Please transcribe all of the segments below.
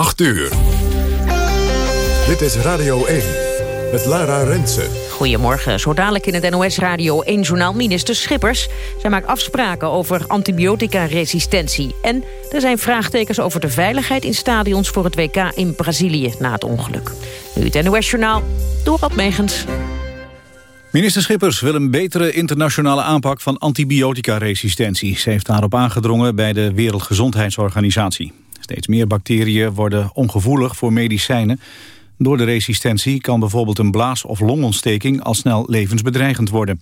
8 uur. Dit is Radio 1 met Lara Rensen. Goedemorgen. Zo dadelijk in het NOS Radio 1 journaal minister Schippers. Zij maakt afspraken over antibiotica-resistentie. En er zijn vraagtekens over de veiligheid in stadions voor het WK in Brazilië na het ongeluk. Nu het NOS journaal, door wat Megens. Minister Schippers wil een betere internationale aanpak van antibiotica-resistentie. Ze heeft daarop aangedrongen bij de Wereldgezondheidsorganisatie. Steeds meer bacteriën worden ongevoelig voor medicijnen. Door de resistentie kan bijvoorbeeld een blaas- of longontsteking al snel levensbedreigend worden.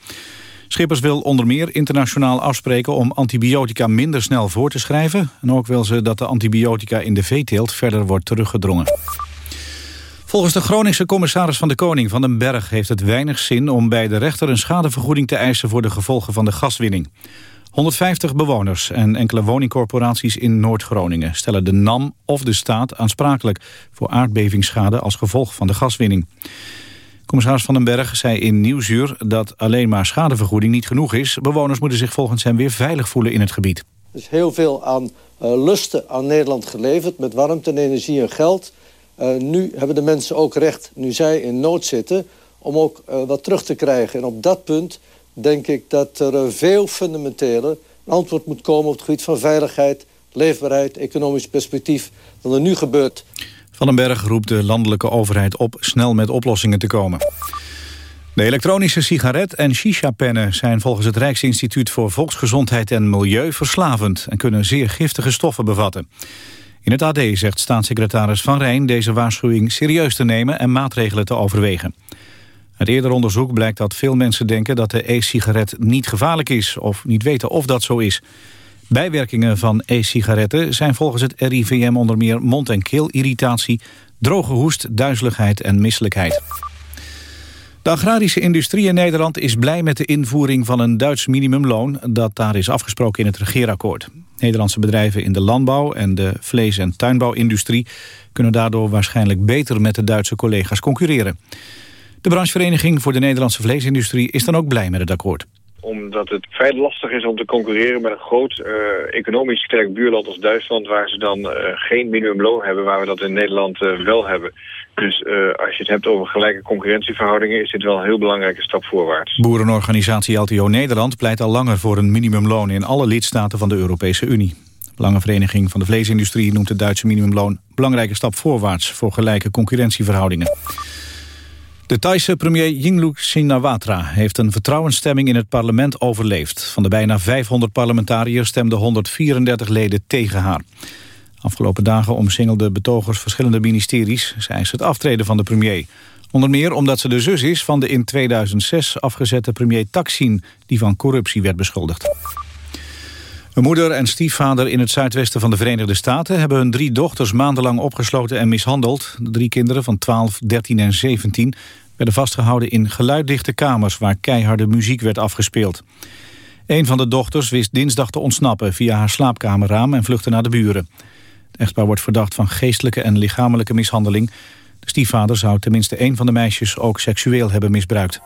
Schippers wil onder meer internationaal afspreken om antibiotica minder snel voor te schrijven. En ook wil ze dat de antibiotica in de veeteelt verder wordt teruggedrongen. Volgens de Groningse commissaris van de Koning van den Berg heeft het weinig zin om bij de rechter een schadevergoeding te eisen voor de gevolgen van de gaswinning. 150 bewoners en enkele woningcorporaties in Noord-Groningen stellen de NAM of de staat aansprakelijk voor aardbevingsschade als gevolg van de gaswinning. Commissaris Van den Berg zei in Nieuwsuur dat alleen maar schadevergoeding niet genoeg is. Bewoners moeten zich volgens hem weer veilig voelen in het gebied. Er is heel veel aan uh, lusten aan Nederland geleverd met warmte en energie en geld. Uh, nu hebben de mensen ook recht, nu zij in nood zitten, om ook uh, wat terug te krijgen. En op dat punt denk ik dat er een veel fundamenteler antwoord moet komen... op het gebied van veiligheid, leefbaarheid, economisch perspectief... dan er nu gebeurt. Van den Berg roept de landelijke overheid op snel met oplossingen te komen. De elektronische sigaret en shisha-pennen zijn volgens het Rijksinstituut voor Volksgezondheid en Milieu verslavend en kunnen zeer giftige stoffen bevatten. In het AD zegt staatssecretaris Van Rijn deze waarschuwing serieus te nemen en maatregelen te overwegen. Uit eerder onderzoek blijkt dat veel mensen denken dat de e-sigaret niet gevaarlijk is of niet weten of dat zo is. Bijwerkingen van e-sigaretten zijn volgens het RIVM onder meer mond- en keelirritatie, droge hoest, duizeligheid en misselijkheid. De agrarische industrie in Nederland is blij met de invoering van een Duits minimumloon dat daar is afgesproken in het regeerakkoord. Nederlandse bedrijven in de landbouw en de vlees- en tuinbouwindustrie kunnen daardoor waarschijnlijk beter met de Duitse collega's concurreren. De branchevereniging voor de Nederlandse vleesindustrie is dan ook blij met het akkoord omdat het vrij lastig is om te concurreren met een groot uh, economisch sterk buurland als Duitsland... waar ze dan uh, geen minimumloon hebben, waar we dat in Nederland uh, wel hebben. Dus als je het hebt over gelijke concurrentieverhoudingen... is dit wel een heel belangrijke stap voorwaarts. Boerenorganisatie LTO Nederland pleit al langer voor een minimumloon... in alle lidstaten van de Europese Unie. Belangenvereniging van de Vleesindustrie noemt het Duitse minimumloon... belangrijke stap voorwaarts voor gelijke concurrentieverhoudingen. De Thaise premier Yingluck Shinawatra heeft een vertrouwensstemming in het parlement overleefd. Van de bijna 500 parlementariërs stemden 134 leden tegen haar. Afgelopen dagen omsingelden betogers verschillende ministeries. Zij eisen het aftreden van de premier. Onder meer omdat ze de zus is van de in 2006 afgezette premier Taksin... die van corruptie werd beschuldigd. Een moeder en stiefvader in het zuidwesten van de Verenigde Staten... hebben hun drie dochters maandenlang opgesloten en mishandeld. De drie kinderen van 12, 13 en 17 werden vastgehouden in geluiddichte kamers... waar keiharde muziek werd afgespeeld. Een van de dochters wist dinsdag te ontsnappen via haar slaapkamerraam... en vluchtte naar de buren. Het echtpaar wordt verdacht van geestelijke en lichamelijke mishandeling. De stiefvader zou tenminste één van de meisjes ook seksueel hebben misbruikt.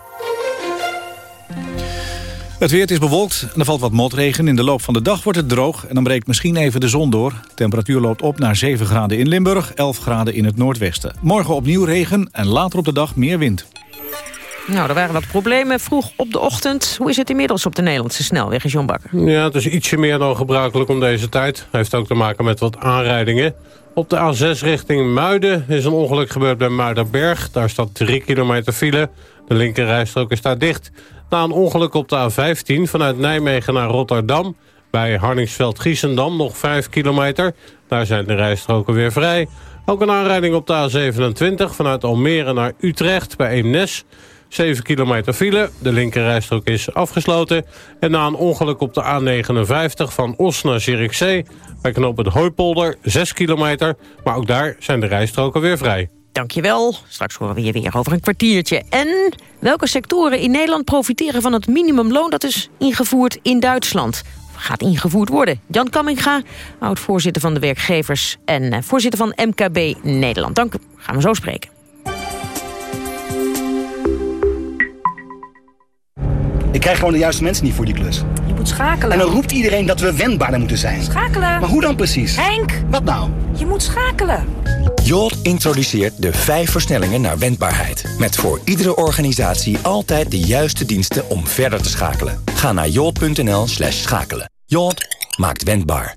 Het weer is bewolkt en er valt wat motregen. In de loop van de dag wordt het droog en dan breekt misschien even de zon door. De temperatuur loopt op naar 7 graden in Limburg, 11 graden in het noordwesten. Morgen opnieuw regen en later op de dag meer wind. Nou, er waren wat problemen vroeg op de ochtend. Hoe is het inmiddels op de Nederlandse snelweg, John Bakker? Ja, het is ietsje meer dan gebruikelijk om deze tijd. Heeft ook te maken met wat aanrijdingen. Op de A6 richting Muiden is een ongeluk gebeurd bij Muidenberg. Daar staat 3 kilometer file. De linkerrijstrook is daar dicht. Na een ongeluk op de A15 vanuit Nijmegen naar Rotterdam... bij Harningsveld-Giessendam nog 5 kilometer. Daar zijn de rijstroken weer vrij. Ook een aanrijding op de A27 vanuit Almere naar Utrecht bij Eemnes... 7 kilometer file, de linkerrijstrook is afgesloten. En na een ongeluk op de A59 van Os naar Zierikzee... bij knoop het Hooipolder, 6 kilometer. Maar ook daar zijn de rijstroken weer vrij. Dankjewel. Straks horen we je weer over een kwartiertje. En welke sectoren in Nederland profiteren van het minimumloon... dat is ingevoerd in Duitsland? gaat ingevoerd worden. Jan Kamminga, oud-voorzitter van de werkgevers... en voorzitter van MKB Nederland. Dank u. Gaan we zo spreken. Ik krijg gewoon de juiste mensen niet voor die klus. Je moet schakelen. En dan roept iedereen dat we wendbaarder moeten zijn. Schakelen. Maar hoe dan precies? Henk! Wat nou? Je moet schakelen. Jolt introduceert de vijf versnellingen naar wendbaarheid. Met voor iedere organisatie altijd de juiste diensten om verder te schakelen. Ga naar jolt.nl slash schakelen. Jolt maakt wendbaar.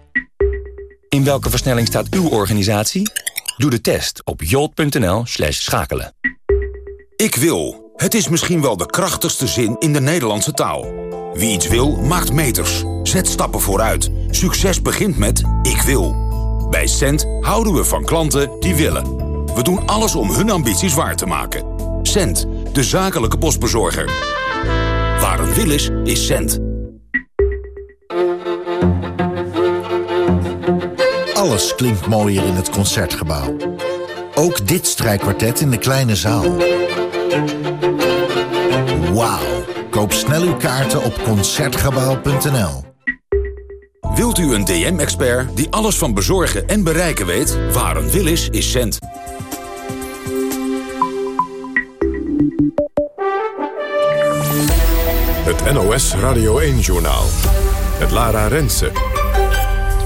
In welke versnelling staat uw organisatie? Doe de test op jolt.nl slash schakelen. Ik wil. Het is misschien wel de krachtigste zin in de Nederlandse taal. Wie iets wil, maakt meters. Zet stappen vooruit. Succes begint met ik wil. Bij Cent houden we van klanten die willen. We doen alles om hun ambities waar te maken. Cent, de zakelijke postbezorger. Waar een wil is, is Cent. Alles klinkt mooier in het Concertgebouw. Ook dit strijkkwartet in de kleine zaal. Wauw. Koop snel uw kaarten op Concertgebouw.nl. Wilt u een DM-expert die alles van bezorgen en bereiken weet? Waar een wil is, is Cent. Het NOS Radio 1-journaal. Het Lara Rensen.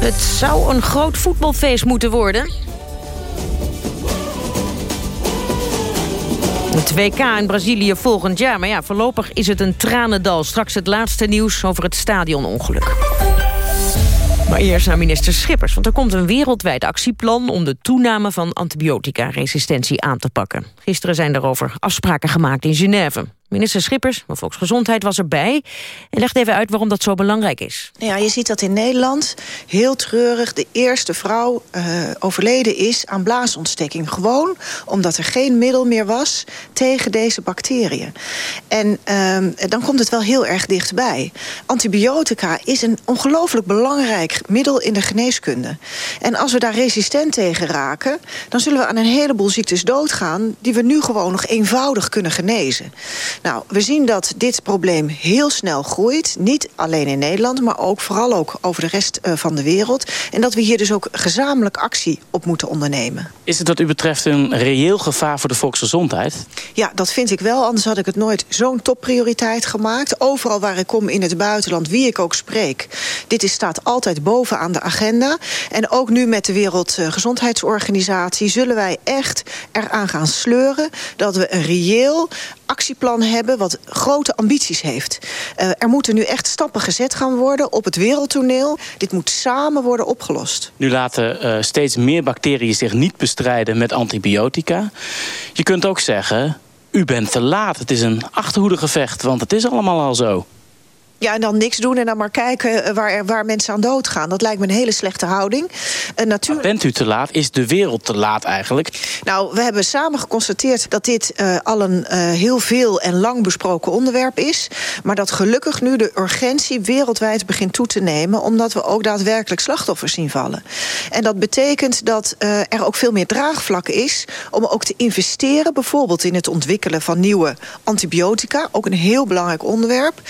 Het zou een groot voetbalfeest moeten worden. Het WK in Brazilië volgend jaar. Maar ja, voorlopig is het een tranendal. Straks het laatste nieuws over het stadionongeluk. Maar eerst naar minister Schippers, want er komt een wereldwijd actieplan... om de toename van antibiotica-resistentie aan te pakken. Gisteren zijn daarover afspraken gemaakt in Genève. Minister Schippers van Volksgezondheid was erbij... en legt even uit waarom dat zo belangrijk is. Ja, je ziet dat in Nederland heel treurig de eerste vrouw uh, overleden is aan blaasontsteking. Gewoon omdat er geen middel meer was tegen deze bacteriën. En uh, dan komt het wel heel erg dichtbij. Antibiotica is een ongelooflijk belangrijk middel in de geneeskunde. En als we daar resistent tegen raken... dan zullen we aan een heleboel ziektes doodgaan... die we nu gewoon nog eenvoudig kunnen genezen. Nou, we zien dat dit probleem heel snel groeit. Niet alleen in Nederland, maar ook vooral ook over de rest uh, van de wereld. En dat we hier dus ook gezamenlijk actie op moeten ondernemen. Is het wat u betreft een reëel gevaar voor de volksgezondheid? Ja, dat vind ik wel. Anders had ik het nooit zo'n topprioriteit gemaakt. Overal waar ik kom in het buitenland, wie ik ook spreek. Dit is, staat altijd bovenaan de agenda. En ook nu met de Wereldgezondheidsorganisatie... zullen wij echt eraan gaan sleuren... dat we een reëel actieplan hebben wat grote ambities heeft. Uh, er moeten nu echt stappen gezet gaan worden op het wereldtoneel. Dit moet samen worden opgelost. Nu laten uh, steeds meer bacteriën zich niet bestrijden met antibiotica. Je kunt ook zeggen, u bent te laat. Het is een achterhoedegevecht, want het is allemaal al zo. Ja, en dan niks doen en dan maar kijken waar, waar mensen aan doodgaan. Dat lijkt me een hele slechte houding. Natuurlijk... Bent u te laat? Is de wereld te laat eigenlijk? Nou, we hebben samen geconstateerd dat dit uh, al een uh, heel veel en lang besproken onderwerp is. Maar dat gelukkig nu de urgentie wereldwijd begint toe te nemen... omdat we ook daadwerkelijk slachtoffers zien vallen. En dat betekent dat er ook veel meer draagvlak is... om ook te investeren bijvoorbeeld in het ontwikkelen van nieuwe antibiotica. Ook een heel belangrijk onderwerp.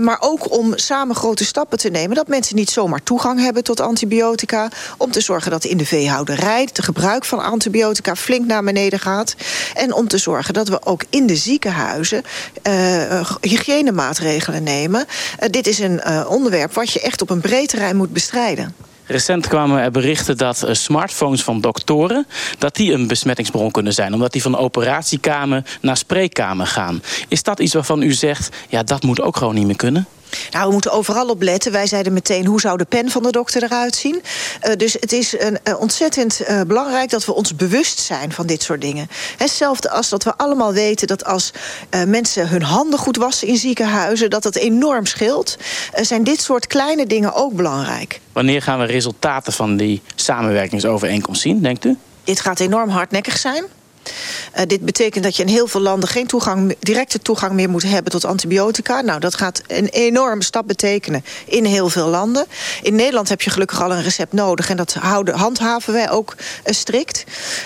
maar ook om samen grote stappen te nemen... dat mensen niet zomaar toegang hebben tot antibiotica... om te zorgen dat in de veehouderij het gebruik van antibiotica flink naar beneden gaat... en om te zorgen dat we ook in de ziekenhuizen uh, hygiënemaatregelen nemen. Uh, dit is een uh, onderwerp wat je echt op een breed terrein moet bestrijden. Recent kwamen er berichten dat smartphones van doktoren... dat die een besmettingsbron kunnen zijn. Omdat die van operatiekamer naar spreekkamer gaan. Is dat iets waarvan u zegt, ja, dat moet ook gewoon niet meer kunnen? Nou, we moeten overal op letten. Wij zeiden meteen, hoe zou de pen van de dokter eruit zien? Uh, dus het is een, uh, ontzettend uh, belangrijk dat we ons bewust zijn van dit soort dingen. Hetzelfde als dat we allemaal weten dat als mensen hun handen goed wassen in ziekenhuizen... dat dat enorm scheelt. zijn dit soort kleine dingen ook belangrijk. Wanneer gaan we resultaten van die samenwerkingsovereenkomst zien, denkt u? Dit gaat enorm hardnekkig zijn. Uh, dit betekent dat je in heel veel landen geen toegang, directe toegang meer moet hebben tot antibiotica. Nou, dat gaat een enorme stap betekenen in heel veel landen. In Nederland heb je gelukkig al een recept nodig en dat houden, handhaven wij ook uh, strikt.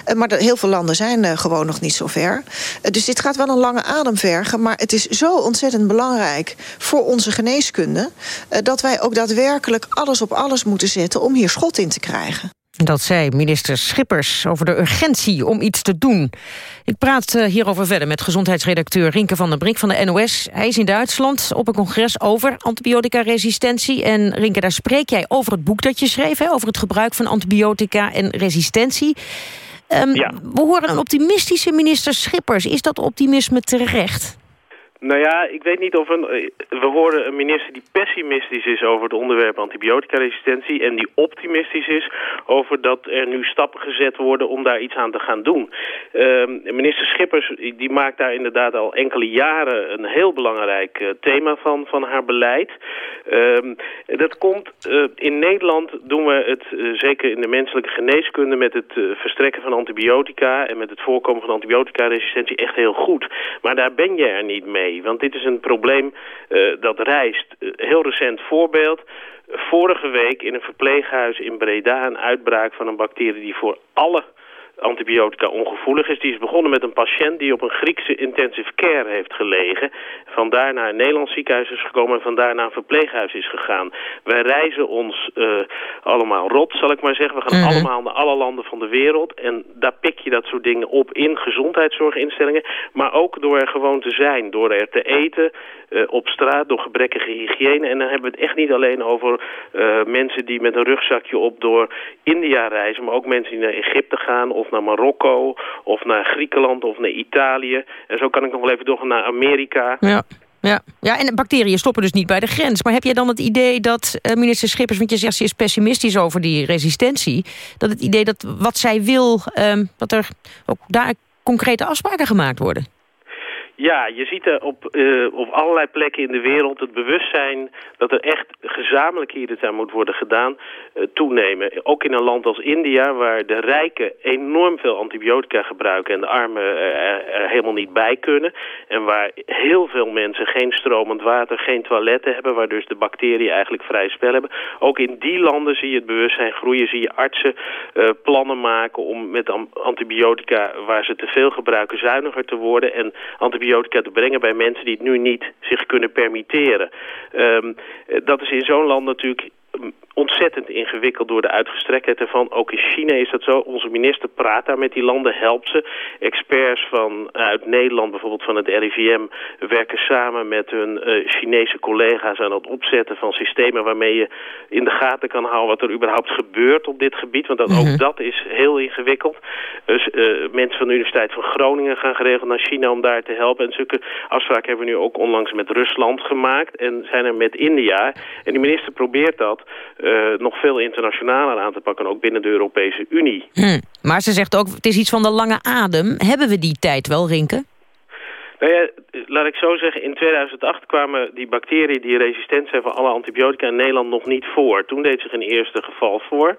Uh, maar heel veel landen zijn gewoon nog niet zo ver. dus dit gaat wel een lange adem vergen, maar het is zo ontzettend belangrijk voor onze geneeskunde dat wij ook daadwerkelijk alles op alles moeten zetten om hier schot in te krijgen. Dat zei minister Schippers over de urgentie om iets te doen. Ik praat uh, hierover verder met gezondheidsredacteur Rinke van der Brink van de NOS. Hij is in Duitsland op een congres over antibioticaresistentie. En Rinke, daar spreek jij over het boek dat je schreef... Hè, over het gebruik van antibiotica en resistentie. Um, ja. We horen een optimistische minister Schippers. Is dat optimisme terecht? Nou ja, ik weet niet of een... Eh, we horen een minister die pessimistisch is over het onderwerp antibioticaresistentie... en die optimistisch is over dat er nu stappen gezet worden om daar iets aan te gaan doen. Uh, minister Schippers die maakt daar inderdaad al enkele jaren een heel belangrijk uh, thema van, van haar beleid. Uh, dat komt... Uh, in Nederland doen we het, zeker in de menselijke geneeskunde... met het verstrekken van antibiotica en met het voorkomen van antibioticaresistentie echt heel goed. Maar daar ben je er niet mee. Want dit is een probleem uh, dat reist. Uh, heel recent voorbeeld. Vorige week in een verpleeghuis in Breda een uitbraak van een bacterie die voor alle antibiotica ongevoelig is. Die is begonnen met een patiënt die op een Griekse intensive care heeft gelegen. Vandaar naar een Nederlands ziekenhuis is gekomen en vandaar naar een verpleeghuis is gegaan. Wij reizen ons uh, allemaal rot, zal ik maar zeggen. We gaan mm -hmm. allemaal naar alle landen van de wereld. En daar pik je dat soort dingen op in gezondheidszorginstellingen. Maar ook door er gewoon te zijn. Door er te eten, uh, op straat, door gebrekkige hygiëne. En dan hebben we het echt niet alleen over uh, mensen die met een rugzakje op door India reizen. Maar ook mensen die naar Egypte gaan of naar Marokko of naar Griekenland of naar Italië. En zo kan ik nog wel even doorgaan naar Amerika. Ja. Ja. ja, en bacteriën stoppen dus niet bij de grens. Maar heb jij dan het idee dat uh, minister Schippers... want je zegt ze is pessimistisch over die resistentie... dat het idee dat wat zij wil... Um, dat er ook daar concrete afspraken gemaakt worden? Ja, je ziet er op, uh, op allerlei plekken in de wereld het bewustzijn dat er echt gezamenlijk hier iets aan moet worden gedaan uh, toenemen. Ook in een land als India waar de rijken enorm veel antibiotica gebruiken en de armen er, helemaal niet bij kunnen. En waar heel veel mensen geen stromend water, geen toiletten hebben, waar dus de bacteriën eigenlijk vrij spel hebben. Ook in die landen zie je het bewustzijn groeien, zie je artsen uh, plannen maken om met antibiotica waar ze te veel gebruiken zuiniger te worden en antibiotica antibiotica te brengen bij mensen die het nu niet zich kunnen permitteren. Um, dat is in zo'n land natuurlijk ontzettend ingewikkeld door de uitgestrektheid ervan. Ook in China is dat zo. Onze minister praat daar met die landen, helpt ze. Experts van, uit Nederland, bijvoorbeeld van het RIVM... werken samen met hun uh, Chinese collega's aan het opzetten van systemen... waarmee je in de gaten kan houden wat er überhaupt gebeurt op dit gebied. Want dat, mm -hmm. ook dat is heel ingewikkeld. Dus uh, mensen van de Universiteit van Groningen gaan geregeld naar China om daar te helpen. En zulke afspraken hebben we nu ook onlangs met Rusland gemaakt. En zijn er met India. En die minister probeert dat uh, nog veel internationaler aan te pakken, ook binnen de Europese Unie. Hm. Maar ze zegt ook, het is iets van de lange adem. Hebben we die tijd wel, Rinke? Nou ja, laat ik zo zeggen, in 2008 kwamen die bacteriën die resistent zijn voor alle antibiotica in Nederland nog niet voor. Toen deed zich een eerste geval voor.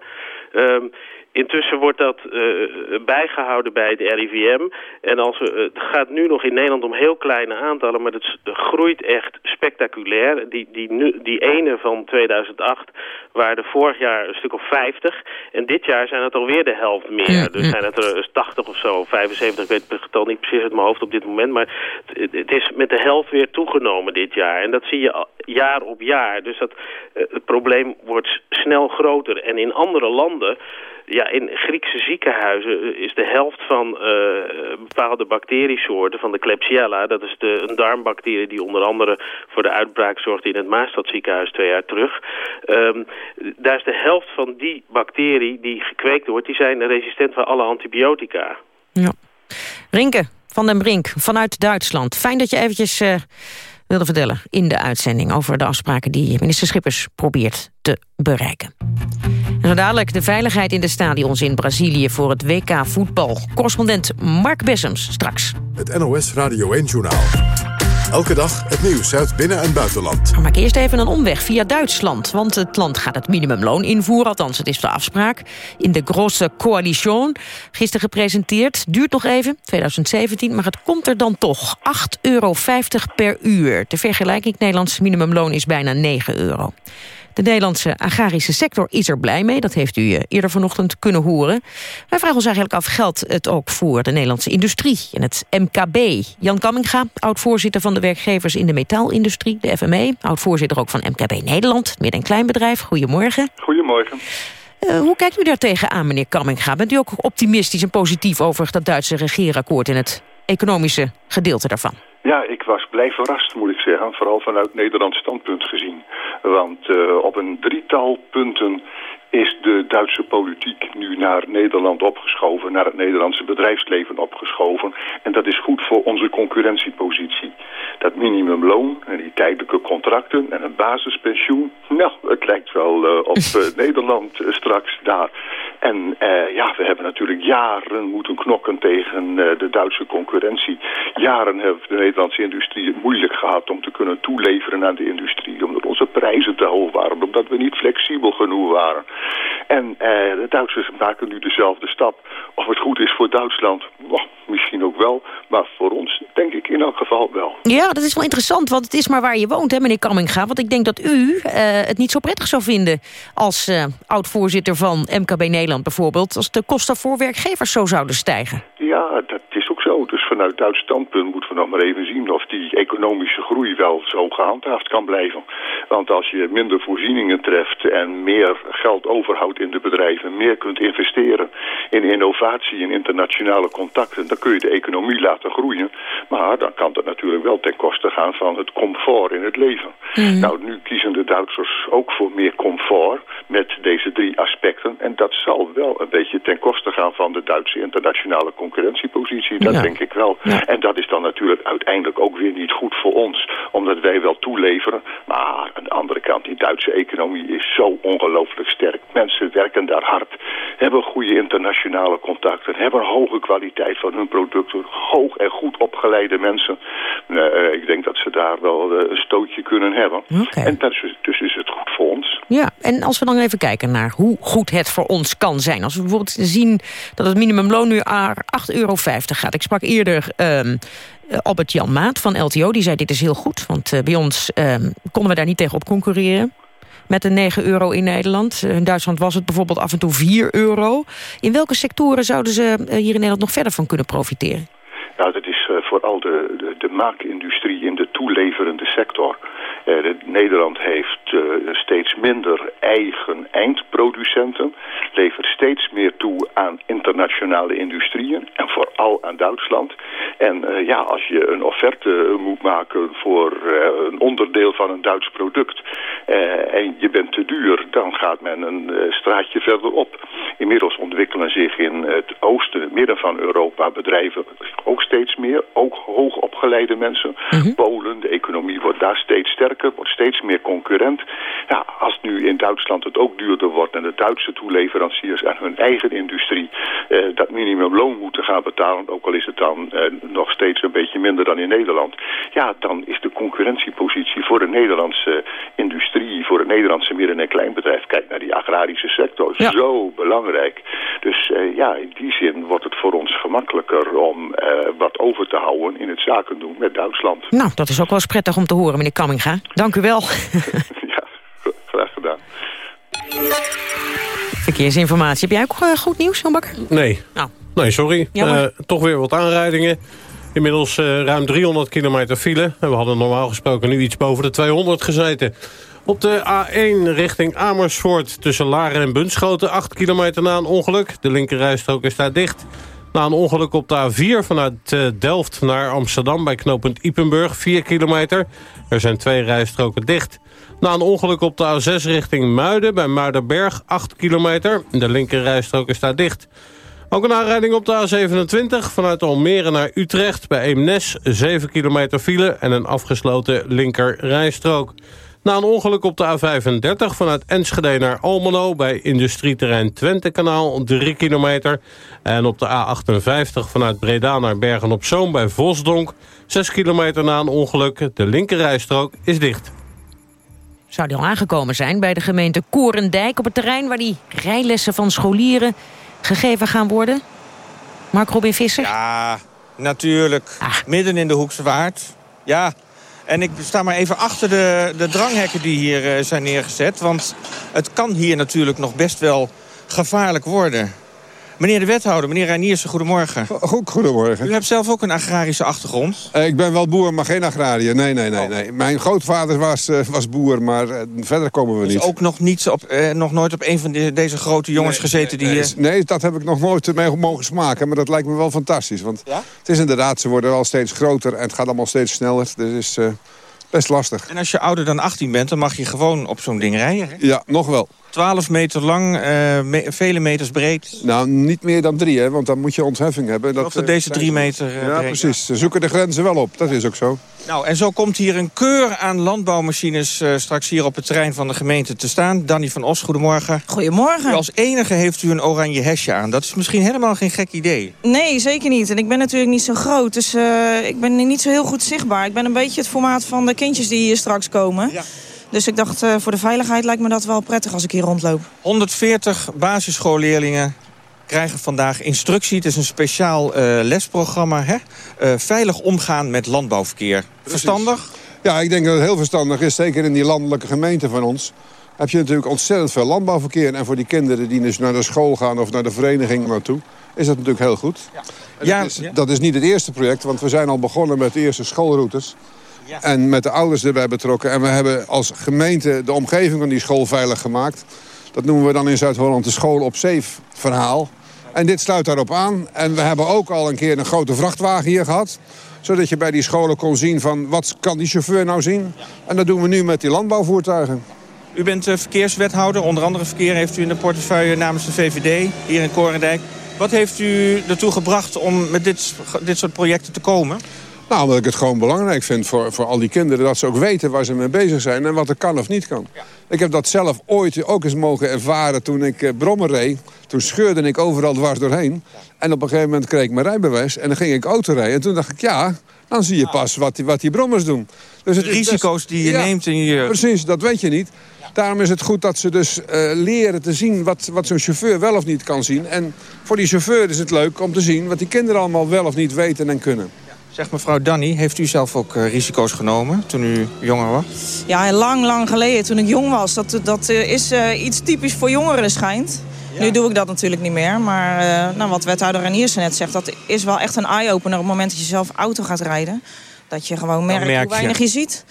Um, Intussen wordt dat uh, bijgehouden bij het RIVM. En als we, het gaat nu nog in Nederland om heel kleine aantallen, maar het groeit echt spectaculair. Die, die, nu, die ene van 2008 waren er vorig jaar een stuk of 50. En dit jaar zijn het alweer de helft meer. Dus zijn het er 80 of zo, 75, ik weet het getal niet precies uit mijn hoofd op dit moment. Maar het, het is met de helft weer toegenomen dit jaar. En dat zie je jaar op jaar. Dus dat, het probleem wordt snel groter. En in andere landen ja, in Griekse ziekenhuizen is de helft van uh, bepaalde bacteriesoorten, van de Klebsiella, dat is de, een darmbacterie die onder andere voor de uitbraak zorgde in het Maastadziekenhuis twee jaar terug. Um, daar is de helft van die bacterie die gekweekt wordt, die zijn resistent voor alle antibiotica. Ja. Rinke van den Brink vanuit Duitsland. Fijn dat je eventjes... Uh wilde vertellen in de uitzending... over de afspraken die minister Schippers probeert te bereiken. En zo dadelijk de veiligheid in de stadions in Brazilië... voor het WK voetbal. Correspondent Mark Bessems straks. Het NOS Radio 1-journaal. Elke dag het nieuws uit binnen- en buitenland. Maar maak eerst even een omweg via Duitsland. Want het land gaat het minimumloon invoeren. Althans, het is de afspraak. In de Grosse Coalition. Gisteren gepresenteerd. Duurt nog even, 2017. Maar het komt er dan toch. 8,50 euro per uur. De vergelijking, het Nederlands minimumloon is bijna 9 euro. De Nederlandse agrarische sector is er blij mee. Dat heeft u eh, eerder vanochtend kunnen horen. Wij vragen ons eigenlijk af, geldt het ook voor de Nederlandse industrie en het MKB? Jan Kamminga, oud-voorzitter van de werkgevers in de metaalindustrie, de FME. Oud-voorzitter ook van MKB Nederland, midden- en kleinbedrijf. Goedemorgen. Goedemorgen. Uh, hoe kijkt u daar tegenaan, meneer Kamminga? Bent u ook optimistisch en positief over dat Duitse regeerakkoord... en het economische gedeelte daarvan? Ja, ik was blij verrast, moet ik zeggen. Vooral vanuit Nederlands standpunt gezien. Want uh, op een drietal punten is de Duitse politiek nu naar Nederland opgeschoven, naar het Nederlandse bedrijfsleven opgeschoven. En dat is goed voor onze concurrentiepositie. Dat minimumloon en die tijdelijke contracten en een basispensioen, nou, het lijkt wel uh, op uh, Nederland uh, straks daar. En ja, we hebben natuurlijk jaren moeten knokken tegen de Duitse concurrentie. Jaren heeft de Nederlandse industrie het moeilijk gehad om te kunnen toeleveren aan de industrie. Omdat onze prijzen te hoog waren, omdat we niet flexibel genoeg waren. En eh, de Duitsers maken nu dezelfde stap. Of het goed is voor Duitsland, oh, misschien ook wel. Maar voor ons denk ik in elk geval wel. Ja, dat is wel interessant, want het is maar waar je woont, hè, meneer Kamminga. Want ik denk dat u uh, het niet zo prettig zou vinden... als uh, oud-voorzitter van MKB Nederland bijvoorbeeld... als de kosten voor werkgevers zo zouden stijgen. Ja, dat is ook zo. Dus vanuit Duits standpunt moeten we nog maar even zien... of die economische groei wel zo gehandhaafd kan blijven. Want als je minder voorzieningen treft en meer geld overhoudt in de bedrijven... meer kunt investeren in innovatie en internationale contacten... dan kun je de economie laten groeien. Maar dan kan dat natuurlijk wel ten koste gaan van het comfort in het leven. Mm. Nou, nu kiezen de Duitsers ook voor meer comfort met deze drie aspecten. En dat zal wel een beetje ten koste gaan van de Duitse internationale concurrentiepositie. Dat ja. denk ik wel. Ja. En dat is dan natuurlijk uiteindelijk ook weer niet goed voor ons. Omdat wij wel toeleveren. Maar aan de andere kant, die Duitse economie is zo ongelooflijk sterk. Mensen werken daar hard. Hebben goede internationale contacten. Hebben hoge kwaliteit van hun producten. Hoog en goed opgeleide mensen. Uh, ik denk dat ze daar wel uh, een stootje kunnen hebben. Okay. En dat is, dus is het goed voor ons. Ja, en als we dan even kijken naar hoe goed het voor ons kan zijn. Als we bijvoorbeeld zien dat het minimumloon nu naar 8,50 euro gaat. Ik sprak eerder um, Albert-Jan Maat van LTO. Die zei dit is heel goed, want uh, bij ons um, konden we daar niet tegen op concurreren met de 9 euro in Nederland. In Duitsland was het bijvoorbeeld af en toe 4 euro. In welke sectoren zouden ze hier in Nederland nog verder van kunnen profiteren? Nou, dat is vooral de, de, de maakindustrie in de toeleverende sector. De, Nederland heeft uh, steeds minder eigen eindproducenten. Levert steeds meer toe aan internationale industrieën. En vooral aan Duitsland. En uh, ja, als je een offerte moet maken voor een onderdeel van een Duits product. en je bent te duur, dan gaat men een straatje verderop. Inmiddels ontwikkelen zich in het oosten, het midden van Europa bedrijven ook steeds meer. Ook hoogopgeleide mensen. Mm -hmm. Polen, de economie wordt daar steeds sterker, wordt steeds meer concurrent. Ja, als nu in Duitsland het ook duurder wordt en de Duitse toeleveranciers aan hun eigen industrie eh, dat minimumloon moeten gaan betalen, ook al is het dan eh, nog steeds een beetje minder dan in Nederland, ja, dan is de concurrentiepositie voor de Nederlandse industrie, voor het Nederlandse midden- en kleinbedrijf, kijk naar die agrarische sector, ja. zo belangrijk. Dus uh, ja, in die zin wordt het voor ons gemakkelijker om wat over te houden in het zaken doen met Duitsland. Nou, dat is ook wel eens prettig om te horen, meneer Kamminga. Dank u wel. Verkeersinformatie. Heb jij ook uh, goed nieuws, Jan Bakker? Nee. Nou. Nee, sorry. Uh, toch weer wat aanrijdingen. Inmiddels uh, ruim 300 kilometer file. En we hadden normaal gesproken nu iets boven de 200 gezeten. Op de A1 richting Amersfoort tussen Laren en Bunschoten... 8 kilometer na een ongeluk. De linkerrijstrook is daar dicht. Na een ongeluk op de A4 vanuit Delft naar Amsterdam... bij knooppunt Ipenburg, 4 kilometer. Er zijn twee rijstroken dicht. Na een ongeluk op de A6 richting Muiden bij Muidenberg, 8 kilometer. De linkerrijstrook is daar dicht. Ook een aanrijding op de A27 vanuit Almere naar Utrecht bij Eemnes. 7 kilometer file en een afgesloten linkerrijstrook. Na een ongeluk op de A35 vanuit Enschede naar Almelo... bij industrieterrein Twentekanaal, 3 kilometer. En op de A58 vanuit Breda naar Bergen-op-Zoom bij Vosdonk... 6 kilometer na een ongeluk. De linkerrijstrook is dicht. Zou die al aangekomen zijn bij de gemeente Korendijk... op het terrein waar die rijlessen van scholieren gegeven gaan worden? Mark Robin Visser? Ja, natuurlijk. Midden in de Hoekse Waard. Ja, en ik sta maar even achter de, de dranghekken die hier uh, zijn neergezet. Want het kan hier natuurlijk nog best wel gevaarlijk worden. Meneer de wethouder, meneer Reiniersen, goedemorgen. Goed, goedemorgen. U hebt zelf ook een agrarische achtergrond. Uh, ik ben wel boer, maar geen agrariër. Nee, nee, nee. nee. Mijn grootvader was, uh, was boer, maar uh, verder komen we dus niet. ook nog, niet op, nog nooit op een van de, deze grote jongens nee, gezeten? die. Nee, nee, dat heb ik nog nooit mee mogen smaken. Maar dat lijkt me wel fantastisch. Want ja? het is inderdaad, ze worden wel steeds groter en het gaat allemaal steeds sneller. Dus is best lastig. En als je ouder dan 18 bent, dan mag je gewoon op zo'n ding rijden, hè? Ja, nog wel. 12 meter lang, uh, me vele meters breed. Nou, niet meer dan drie, hè, want dan moet je ontheffing hebben. Dat, dat deze drie meter uh, Ja, breed. precies. Ze zoeken de grenzen wel op. Dat is ook zo. Nou, en zo komt hier een keur aan landbouwmachines uh, straks hier op het terrein van de gemeente te staan. Danny van Os, goedemorgen. Goedemorgen. U als enige heeft u een oranje hesje aan. Dat is misschien helemaal geen gek idee. Nee, zeker niet. En ik ben natuurlijk niet zo groot, dus uh, ik ben niet zo heel goed zichtbaar. Ik ben een beetje het formaat van de kindjes die hier straks komen. Ja. Dus ik dacht, uh, voor de veiligheid lijkt me dat wel prettig als ik hier rondloop. 140 basisschoolleerlingen krijgen vandaag instructie. Het is een speciaal uh, lesprogramma. Hè? Uh, veilig omgaan met landbouwverkeer. Precies. Verstandig? Ja, ik denk dat het heel verstandig is. Zeker in die landelijke gemeente van ons. Heb je natuurlijk ontzettend veel landbouwverkeer. En voor die kinderen die dus naar de school gaan of naar de vereniging naartoe... is dat natuurlijk heel goed. Ja. Ja, dat, is, ja. dat is niet het eerste project. Want we zijn al begonnen met de eerste schoolroutes. Ja. En met de ouders erbij betrokken. En we hebben als gemeente de omgeving van die school veilig gemaakt. Dat noemen we dan in Zuid-Holland de school op safe verhaal. En dit sluit daarop aan. En we hebben ook al een keer een grote vrachtwagen hier gehad. Zodat je bij die scholen kon zien van wat kan die chauffeur nou zien. En dat doen we nu met die landbouwvoertuigen. U bent uh, verkeerswethouder. Onder andere verkeer heeft u in de portefeuille namens de VVD hier in Korendijk. Wat heeft u ertoe gebracht om met dit, dit soort projecten te komen? Nou, omdat ik het gewoon belangrijk vind voor, voor al die kinderen... dat ze ook weten waar ze mee bezig zijn en wat er kan of niet kan. Ja. Ik heb dat zelf ooit ook eens mogen ervaren toen ik brommer reed. Toen scheurde ik overal dwars doorheen. En op een gegeven moment kreeg ik mijn rijbewijs en dan ging ik autorijden. En toen dacht ik, ja, dan zie je pas wat die, wat die brommers doen. Dus het de risico's best... die je ja, neemt. In je... Precies, dat weet je niet. Daarom is het goed dat ze dus uh, leren te zien wat, wat zo'n chauffeur wel of niet kan zien. En voor die chauffeur is het leuk om te zien wat die kinderen allemaal wel of niet weten en kunnen. Zeg mevrouw Danny, heeft u zelf ook uh, risico's genomen toen u jonger was? Ja, lang, lang geleden toen ik jong was. Dat, dat uh, is uh, iets typisch voor jongeren schijnt. Ja. Nu doe ik dat natuurlijk niet meer. Maar nou, wat wethouder Reniersen net zegt, dat is wel echt een eye-opener... op het moment dat je zelf auto gaat rijden. Dat je gewoon merkt merk hoe weinig je ziet.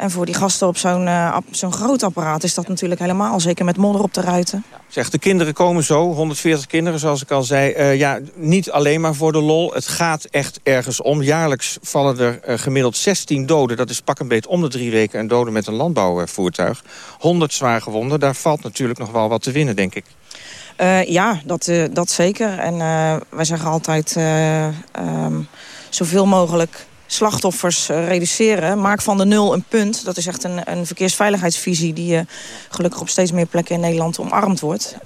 En voor die gasten op zo'n uh, zo'n groot apparaat is dat natuurlijk helemaal. Zeker met modder op de ruiten. Zeg, de kinderen komen zo, 140 kinderen zoals ik al zei. Uh, ja, niet alleen maar voor de lol. Het gaat echt ergens om. Jaarlijks vallen er uh, gemiddeld 16 doden. Dat is pak een beet om de drie weken een doden met een landbouwvoertuig. 100 zwaar gewonden. Daar valt natuurlijk nog wel wat te winnen, denk ik. Ja, dat, dat zeker. En wij zeggen altijd um, zoveel mogelijk slachtoffers reduceren. Maak van de nul een punt. Dat is echt een, een verkeersveiligheidsvisie... die gelukkig op steeds meer plekken in Nederland omarmd wordt.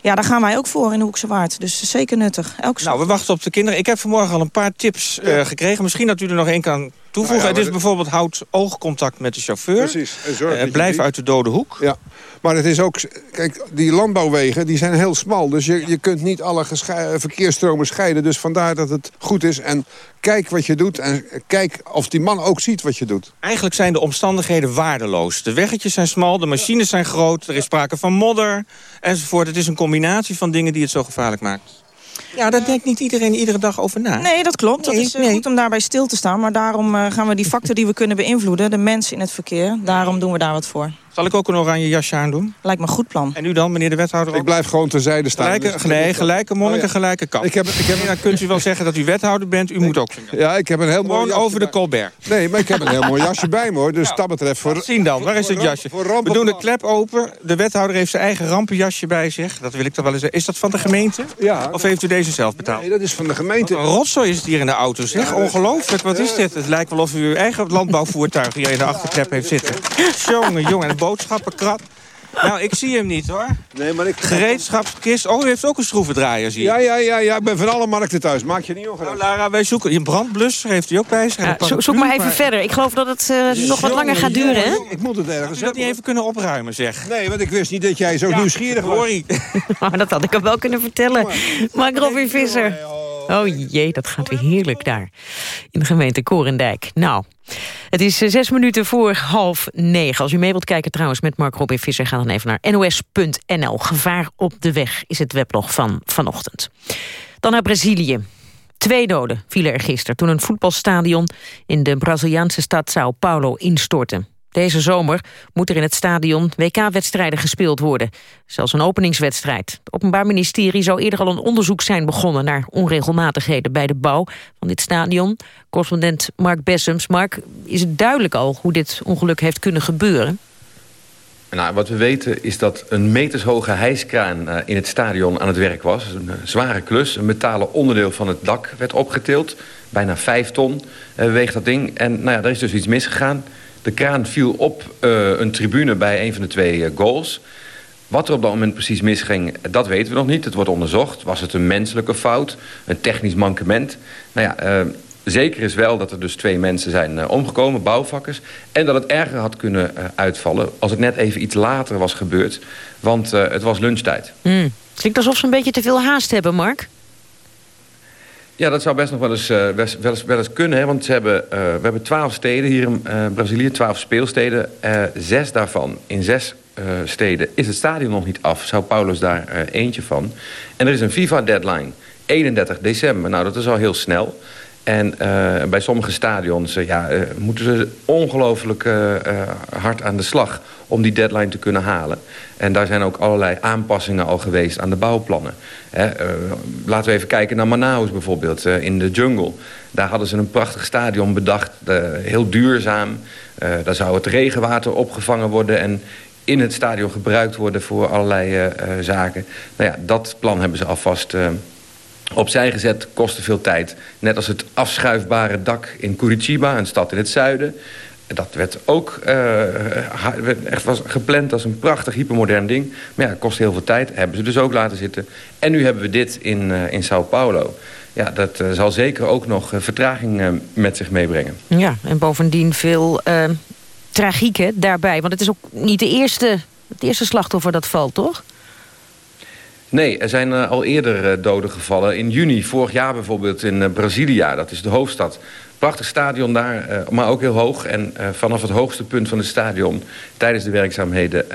ja, daar gaan wij ook voor in de Hoekse Waard. Dus zeker nuttig. Elke nou, we wachten op de kinderen. Ik heb vanmorgen al een paar tips gekregen. Misschien dat u er nog één kan toevoegen. Nou ja, het is bijvoorbeeld houd oogcontact met de chauffeur. Precies. En zorg blijf uit de dode hoek. Ja. Maar het is ook, kijk, die landbouwwegen die zijn heel smal. Dus je, je kunt niet alle verkeersstromen scheiden. Dus vandaar dat het goed is. En kijk wat je doet en kijk of die man ook ziet wat je doet. Eigenlijk zijn de omstandigheden waardeloos. De weggetjes zijn smal, de machines zijn groot, er is sprake van modder enzovoort. Het is een combinatie van dingen die het zo gevaarlijk maakt. Ja, daar denkt niet iedereen iedere dag over na. Nee, dat klopt. Nee, dat is uh, nee. goed om daarbij stil te staan. Maar daarom uh, gaan we die factor die we kunnen beïnvloeden... de mensen in het verkeer, daarom doen we daar wat voor. Zal ik ook een oranje jasje aandoen? Lijkt me een goed plan. En u dan, meneer de wethouder? Ik blijf gewoon terzijde staan. Gelijke, Dus- nee, gelijke monniken, Oh, ja. gelijke kant. Ik heb, ik heb, dan kunt u wel zeggen dat u wethouder bent. U moet ook. Ja, ik heb een heel mooi Gewoon jasje over de Colbert. Nee, maar ik heb een heel mooi jasje bij me hoor. Dus dat betreft voor... Zien dan, waar is het jasje? We doen de klep open. De wethouder heeft zijn eigen rampenjasje bij zich. Dat wil ik toch wel eens zeggen. Is dat van de gemeente? Ja. Of heeft u deze zelf betaald? Nee, dat is van de gemeente. Wat een rotzooi is het hier in de auto, zeg. Ongelooflijk, wat is dit? Het lijkt wel of u uw eigen landbouwvoertuig hier in de achterklep heeft zitten. Jongen, jongen, en boodschappenkrat. Nou, ik zie hem niet, hoor. Nee, maar ik... Gereedschapskist. Oh, u heeft ook een schroevendraaier, zie ik. Ja, ja, ja, ja, ik ben van alle markten thuis. Maak je niet Nou, ongerust. Lara, wij zoeken... Een brandblusser heeft u ook bij zich. Ja, zo- zoek maar even verder. Ik geloof dat het eh, nog wat langer gaat duren, hè? Ik moet het ergens dat niet even kunnen opruimen, zeg? Nee, want ik wist niet dat jij zo nieuwsgierig was. Sorry. Maar dat had ik hem wel kunnen vertellen. Mark Robin Visser. Oh jee, dat gaat weer heerlijk daar. In de gemeente Korendijk. Nou, het is eh, zes minuten voor half negen. Als u mee wilt kijken trouwens met Mark Robin Visser... ga dan even naar nos.nl. Gevaar op de weg is het weblog van vanochtend. Dan naar Brazilië. Twee doden vielen er gisteren toen een voetbalstadion... in de Braziliaanse stad Sao Paulo instortte. Deze zomer moet er in het stadion WK-wedstrijden gespeeld worden. Zelfs een openingswedstrijd. Het Openbaar Ministerie zou eerder al een onderzoek zijn begonnen... naar onregelmatigheden bij de bouw van dit stadion. Correspondent Mark Bessems. Mark, is het duidelijk al hoe dit ongeluk heeft kunnen gebeuren? Nou, wat we weten is dat een metershoge hijskraan eh, in het stadion aan het werk was. Een eh, zware klus. Een metalen onderdeel van het dak werd opgetild. Bijna vijf ton eh, weegt dat ding. En nou ja, er is dus iets misgegaan. De kraan viel op eh, een tribune bij een van de twee eh, goals. Wat er op dat moment precies misging, dat weten we nog niet. Het wordt onderzocht. Was het een menselijke fout? Een technisch mankement? Nou ja, eh, zeker is wel dat er dus twee mensen zijn omgekomen, bouwvakkers. En dat het erger had kunnen uitvallen als het net even iets later was gebeurd. Want het was lunchtijd. Hmm. Klinkt alsof ze een beetje te veel haast hebben, Mark. Ja, dat zou best nog wel eens, eh, wel eens, wel eens kunnen. Hè? Want ze hebben, eh, we hebben twaalf steden hier in eh, Brazilië, twaalf speelsteden. Zes daarvan, in zes steden, is het stadion nog niet af. Sao Paulo is daar eentje van. En er is een FIFA-deadline, 31 december. Nou, dat is al heel snel. En eh, bij sommige stadions eh, ja, eh, moeten ze ongelooflijk hard aan de slag om die deadline te kunnen halen. En daar zijn ook allerlei aanpassingen al geweest aan de bouwplannen. Hè, laten we even kijken naar Manaus bijvoorbeeld, in de jungle. Daar hadden ze een prachtig stadion bedacht, heel duurzaam. Daar zou het regenwater opgevangen worden en in het stadion gebruikt worden voor allerlei zaken. Nou ja, dat plan hebben ze alvast opzij gezet, kostte veel tijd. Net als het afschuifbare dak in Curitiba, een stad in het zuiden. Dat werd ook eh, echt was gepland als een prachtig hypermodern ding. Maar ja, kost heel veel tijd. Hebben ze dus ook laten zitten. En nu hebben we dit in, eh, in Sao Paulo. Ja, dat eh, zal zeker ook nog vertraging met zich meebrengen. Ja, en bovendien veel tragiek daarbij. Want het is ook niet de eerste, het eerste slachtoffer dat valt, toch? Nee, er zijn eh, al eerder eh, doden gevallen. In juni, vorig jaar bijvoorbeeld in eh, Brasilia, dat is de hoofdstad. Prachtig stadion daar, maar ook heel hoog. En vanaf het hoogste punt van het stadion, tijdens de werkzaamheden...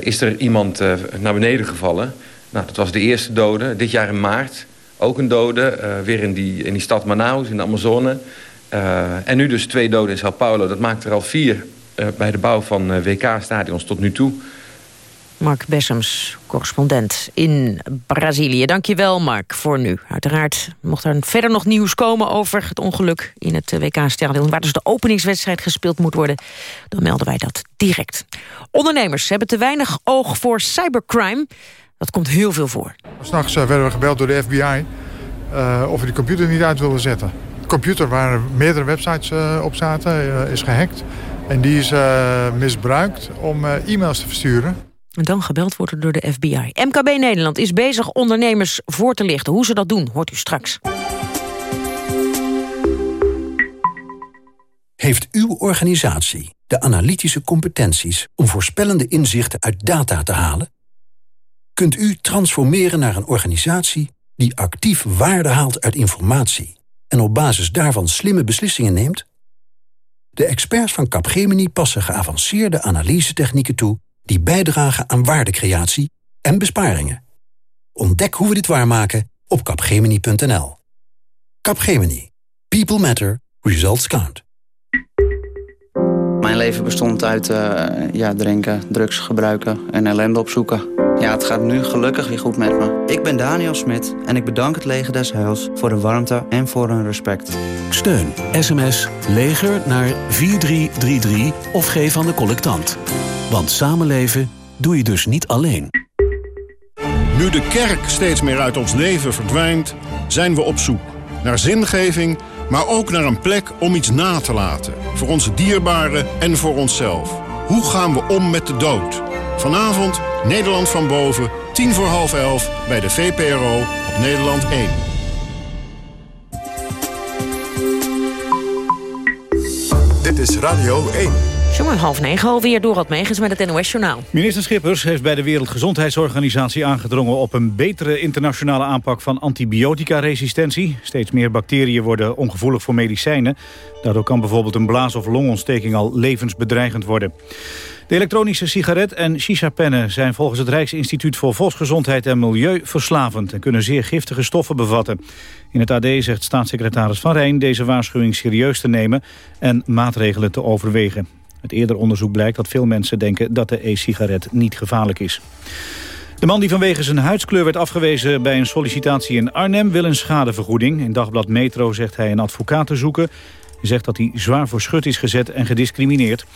is er iemand naar beneden gevallen. Nou, dat was de eerste dode. Dit jaar in maart ook een dode, weer in die, in die stad Manaus, in de Amazone. En nu dus twee doden in Sao Paulo. Dat maakt er al vier bij de bouw van WK-stadions tot nu toe. Mark Bessems, correspondent in Brazilië. Dankjewel, Mark, voor nu. Uiteraard mocht er verder nog nieuws komen over het ongeluk in het eh, WK-stadion... waar dus de openingswedstrijd gespeeld moet worden, dan melden wij dat direct. Ondernemers hebben te weinig oog voor cybercrime. Dat komt heel veel voor. S'nachts uh, werden we gebeld door de FBI uh, of we die computer niet uit wilden zetten. De computer waar meerdere websites uh, op zaten is gehackt. En die is misbruikt om e-mails te versturen. Dan gebeld worden door de FBI. MKB Nederland is bezig ondernemers voor te lichten. Hoe ze dat doen, hoort u straks. Heeft uw organisatie de analytische competenties om voorspellende inzichten uit data te halen? Kunt u transformeren naar een organisatie die actief waarde haalt uit informatie en op basis daarvan slimme beslissingen neemt? De experts van Capgemini passen geavanceerde analysetechnieken toe die bijdragen aan waardecreatie en besparingen. Ontdek hoe we dit waarmaken op capgemini.nl. Capgemini. People matter. Results count. Mijn leven bestond uit uh, ja, drinken, drugs gebruiken en ellende opzoeken. Ja, het gaat nu gelukkig weer goed met me. Ik ben Daniel Smit en ik bedank het Leger des Heils voor de warmte en voor hun respect. Steun sms leger naar 4333 of geef aan de collectant. Want samenleven doe je dus niet alleen. Nu de kerk steeds meer uit ons leven verdwijnt, zijn we op zoek naar zingeving, maar ook naar een plek om iets na te laten. Voor onze dierbaren en voor onszelf. Hoe gaan we om met de dood? Vanavond Nederland van Boven, tien voor half elf bij de VPRO op Nederland 1. Dit is Radio 1. Jongen, half negen alweer door het meegens met het NOS-journaal. Minister Schippers heeft bij de Wereldgezondheidsorganisatie aangedrongen... op een betere internationale aanpak van antibiotica-resistentie. Steeds meer bacteriën worden ongevoelig voor medicijnen. Daardoor kan bijvoorbeeld een blaas- of longontsteking al levensbedreigend worden. De elektronische sigaret en shisha-pennen zijn volgens het Rijksinstituut voor Volksgezondheid en Milieu verslavend en kunnen zeer giftige stoffen bevatten. In het AD zegt staatssecretaris Van Rijn deze waarschuwing serieus te nemen en maatregelen te overwegen. Het eerder onderzoek blijkt dat veel mensen denken dat de e-sigaret niet gevaarlijk is. De man die vanwege zijn huidskleur werd afgewezen bij een sollicitatie in Arnhem wil een schadevergoeding. In Dagblad Metro zegt hij een advocaat te zoeken. Hij zegt dat hij zwaar voor schut is gezet en gediscrimineerd.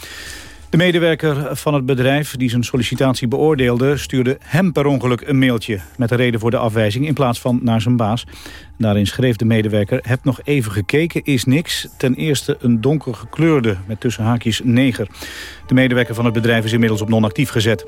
De medewerker van het bedrijf die zijn sollicitatie beoordeelde... stuurde hem per ongeluk een mailtje met de reden voor de afwijzing... in plaats van naar zijn baas. Daarin schreef de medewerker... heb nog even gekeken, is niks. Ten eerste een donker gekleurde met tussen haakjes neger. De medewerker van het bedrijf is inmiddels op non-actief gezet.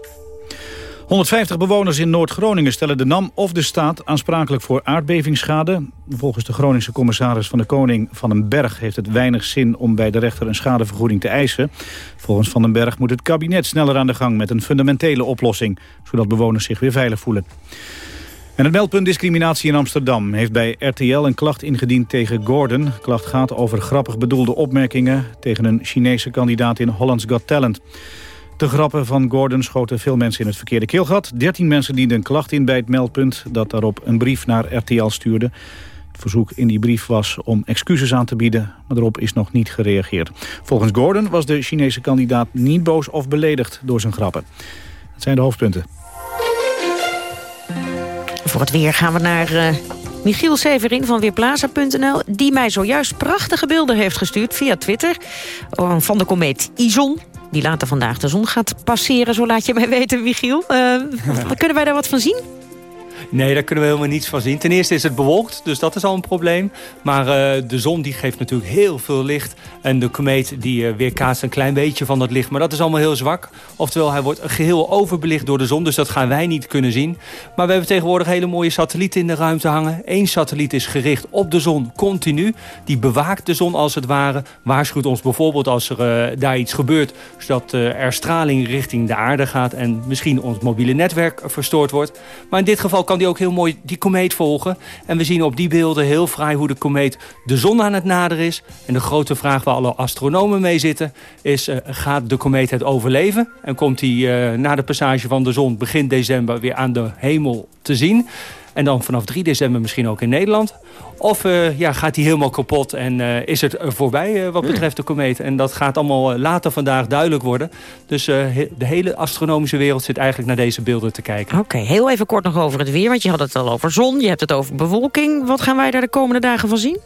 150 bewoners in Noord-Groningen stellen de NAM of de staat aansprakelijk voor aardbevingsschade. Volgens de Groningse commissaris van de Koning Van den Berg heeft het weinig zin om bij de rechter een schadevergoeding te eisen. Volgens Van den Berg moet het kabinet sneller aan de gang met een fundamentele oplossing, zodat bewoners zich weer veilig voelen. En het meldpunt discriminatie in Amsterdam heeft bij RTL een klacht ingediend tegen Gordon. De klacht gaat over grappig bedoelde opmerkingen tegen een Chinese kandidaat in Holland's Got Talent. De grappen van Gordon schoten veel mensen in het verkeerde keelgat. 13 mensen dienden een klacht in bij het meldpunt... dat daarop een brief naar RTL stuurde. Het verzoek in die brief was om excuses aan te bieden... maar erop is nog niet gereageerd. Volgens Gordon was de Chinese kandidaat niet boos of beledigd door zijn grappen. Dat zijn de hoofdpunten. Voor het weer gaan we naar uh, Michiel Severin van Weerplaza.nl... die mij zojuist prachtige beelden heeft gestuurd via Twitter... van de komeet Ison die later vandaag de zon gaat passeren. Zo laat je mij weten, Michiel. Uh, kunnen wij daar wat van zien? Nee, daar kunnen we helemaal niets van zien. Ten eerste is het bewolkt, dus dat is al een probleem. Maar uh, de zon die geeft natuurlijk heel veel licht. En de komeet die uh, weerkaatst een klein beetje van dat licht. Maar dat is allemaal heel zwak. Oftewel, hij wordt geheel overbelicht door de zon. Dus dat gaan wij niet kunnen zien. Maar we hebben tegenwoordig hele mooie satellieten in de ruimte hangen. Eén satelliet is gericht op de zon continu. Die bewaakt de zon als het ware. Waarschuwt ons bijvoorbeeld als er uh, daar iets gebeurt. Zodat er straling richting de aarde gaat. En misschien ons mobiele netwerk verstoord wordt. Maar in dit geval kan die ook heel mooi die komeet volgen. En we zien op die beelden heel fraai hoe de komeet de zon aan het naderen is. En de grote vraag waar alle astronomen mee zitten... is uh, gaat de komeet het overleven? En komt hij uh, na de passage van de zon begin december weer aan de hemel te zien? En dan vanaf 3 december misschien ook in Nederland. Of uh, ja, gaat hij helemaal kapot en uh, is het voorbij uh, wat betreft de komeet. En dat gaat allemaal later vandaag duidelijk worden. Dus de hele astronomische wereld zit eigenlijk naar deze beelden te kijken. Oké, okay, heel even kort nog over het weer. Want je had het al over zon, je hebt het over bewolking. Wat gaan wij daar de komende dagen van zien?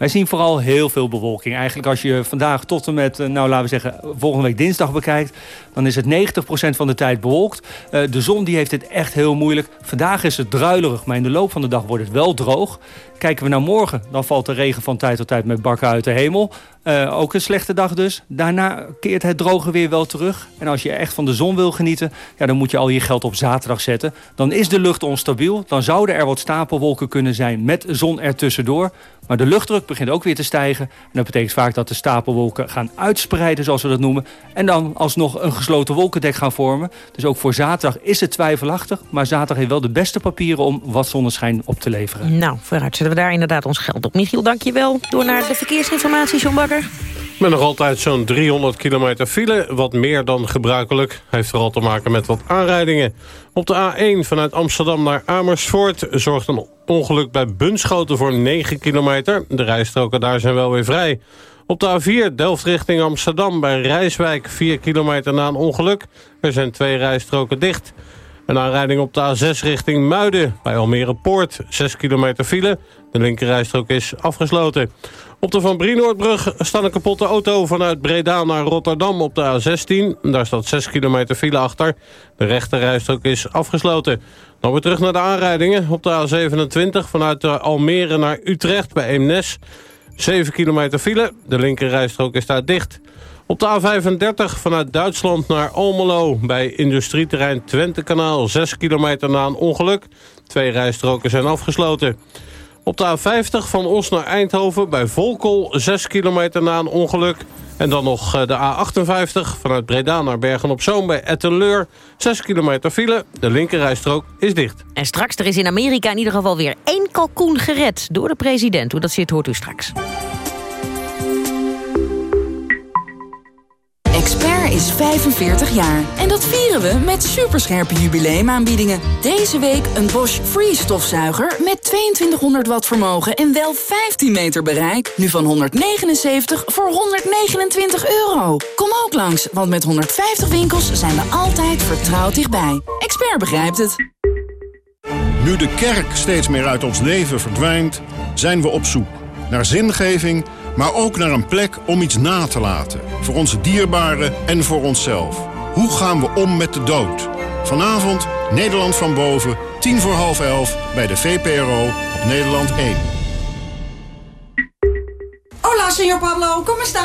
Wij zien vooral heel veel bewolking. Eigenlijk als je vandaag tot en met, nou laten we zeggen, volgende week dinsdag bekijkt... dan is het 90% van de tijd bewolkt. Uh, de zon die heeft het echt heel moeilijk. Vandaag is het druilerig, maar in de loop van de dag wordt het wel droog. Kijken we naar morgen, dan valt de regen van tijd tot tijd met bakken uit de hemel. Uh, ook een slechte dag dus. Daarna keert het droge weer wel terug. En als je echt van de zon wil genieten... Ja, dan moet je al je geld op zaterdag zetten. Dan is de lucht onstabiel. Dan zouden er wat stapelwolken kunnen zijn met zon ertussendoor. Maar de luchtdruk begint ook weer te stijgen. En dat betekent vaak dat de stapelwolken gaan uitspreiden, zoals we dat noemen. En dan alsnog een gesloten wolkendek gaan vormen. Dus ook voor zaterdag is het twijfelachtig. Maar zaterdag heeft wel de beste papieren om wat zonneschijn op te leveren. Nou, vooruit we daar inderdaad ons geld op. Michiel, dank je wel. Door naar de verkeersinformatie, John Bakker. Met nog altijd zo'n 300 kilometer file, wat meer dan gebruikelijk. Heeft vooral te maken met wat aanrijdingen. Op de A1 vanuit Amsterdam naar Amersfoort zorgt een ongeluk bij Bunschoten voor 9 kilometer. De rijstroken daar zijn wel weer vrij. Op de A4 Delft richting Amsterdam bij Rijswijk 4 kilometer na een ongeluk. Er zijn twee rijstroken dicht. Een aanrijding op de A6 richting Muiden bij Almere Poort. 6 kilometer file. De linkerrijstrook is afgesloten. Op de Van Brienoordbrug staat een kapotte auto vanuit Breda naar Rotterdam op de A16. Daar staat 6 kilometer file achter. De rechterrijstrook is afgesloten. Dan weer terug naar de aanrijdingen. Op de A27 vanuit Almere naar Utrecht bij Eemnes. 7 kilometer file. De linkerrijstrook is daar dicht. Op de A35 vanuit Duitsland naar Almelo bij industrieterrein Twentekanaal. 6 kilometer na een ongeluk. Twee rijstroken zijn afgesloten. Op de A50 van Os naar Eindhoven bij Volkel 6 kilometer na een ongeluk. En dan nog eh, de A58 vanuit Breda naar Bergen-op-Zoom bij Etteleur. 6 kilometer file, de linkerrijstrook is dicht. En straks, er is in Amerika in ieder geval weer één kalkoen gered door de president. Hoe dat zit, hoort u straks. Expert is 45 jaar. En dat vieren we met superscherpe jubileumaanbiedingen. Deze week een Bosch Free stofzuiger met 2200 watt vermogen en wel 15 meter bereik. Nu van 179 voor 129 euro. Kom ook langs, want met 150 winkels zijn we altijd vertrouwd dichtbij. Expert begrijpt het. Nu de kerk steeds meer uit ons leven verdwijnt, zijn we op zoek naar zingeving maar ook naar een plek om iets na te laten. Voor onze dierbaren en voor onszelf. Hoe gaan we om met de dood? Vanavond Nederland van Boven, tien voor half elf... bij de VPRO op Nederland 1. Hola, señor Pablo. ¿Cómo está?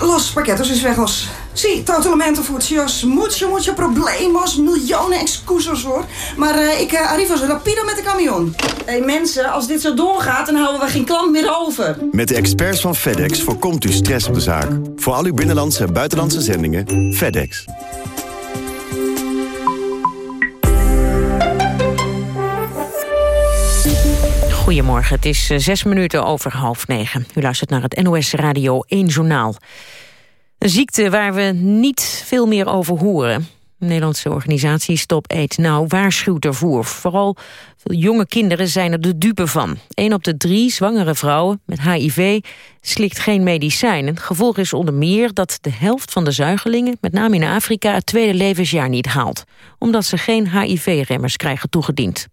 Los paquetos is vejos. Sí, totalmente futsios. Mucho, mucho problemos. Miljoenen excuses hoor. Maar uh, ik uh, arrivo zo rapido met de camion. Hé hey, mensen, als dit zo doorgaat, dan houden we geen klant meer over. Met de experts van FedEx voorkomt u stress op de zaak. Voor al uw binnenlandse en buitenlandse zendingen, FedEx. Goedemorgen, het is zes minuten over half negen. U luistert naar het NOS Radio 1 Journaal. Een ziekte waar we niet veel meer over horen. De Nederlandse organisatie Stop Eet Now waarschuwt ervoor. Vooral veel jonge kinderen zijn er de dupe van. Een op de drie zwangere vrouwen met HIV slikt geen medicijn. Het gevolg is onder meer dat de helft van de zuigelingen... met name in Afrika het tweede levensjaar niet haalt. Omdat ze geen HIV-remmers krijgen toegediend.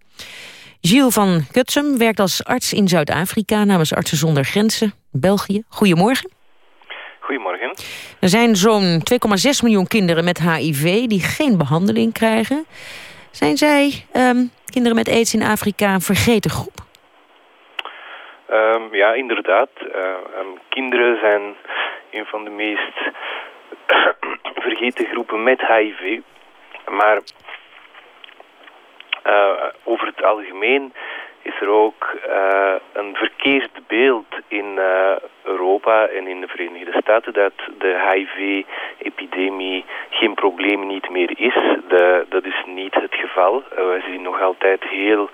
Gilles van Kutsum werkt als arts in Zuid-Afrika... namens Artsen zonder Grenzen, België. Goedemorgen. Goedemorgen. Er zijn zo'n 2,6 miljoen kinderen met HIV die geen behandeling krijgen. Zijn zij, um, kinderen met aids in Afrika, een vergeten groep? Um, ja, inderdaad. Uh, um, kinderen zijn een van de meest vergeten groepen met HIV. Maar uh, over het algemeen is er ook uh, een verkeerd beeld in uh, Europa en in de Verenigde Staten dat de HIV-epidemie geen probleem niet meer is. De, dat is niet het geval. Uh, we zien nog altijd heel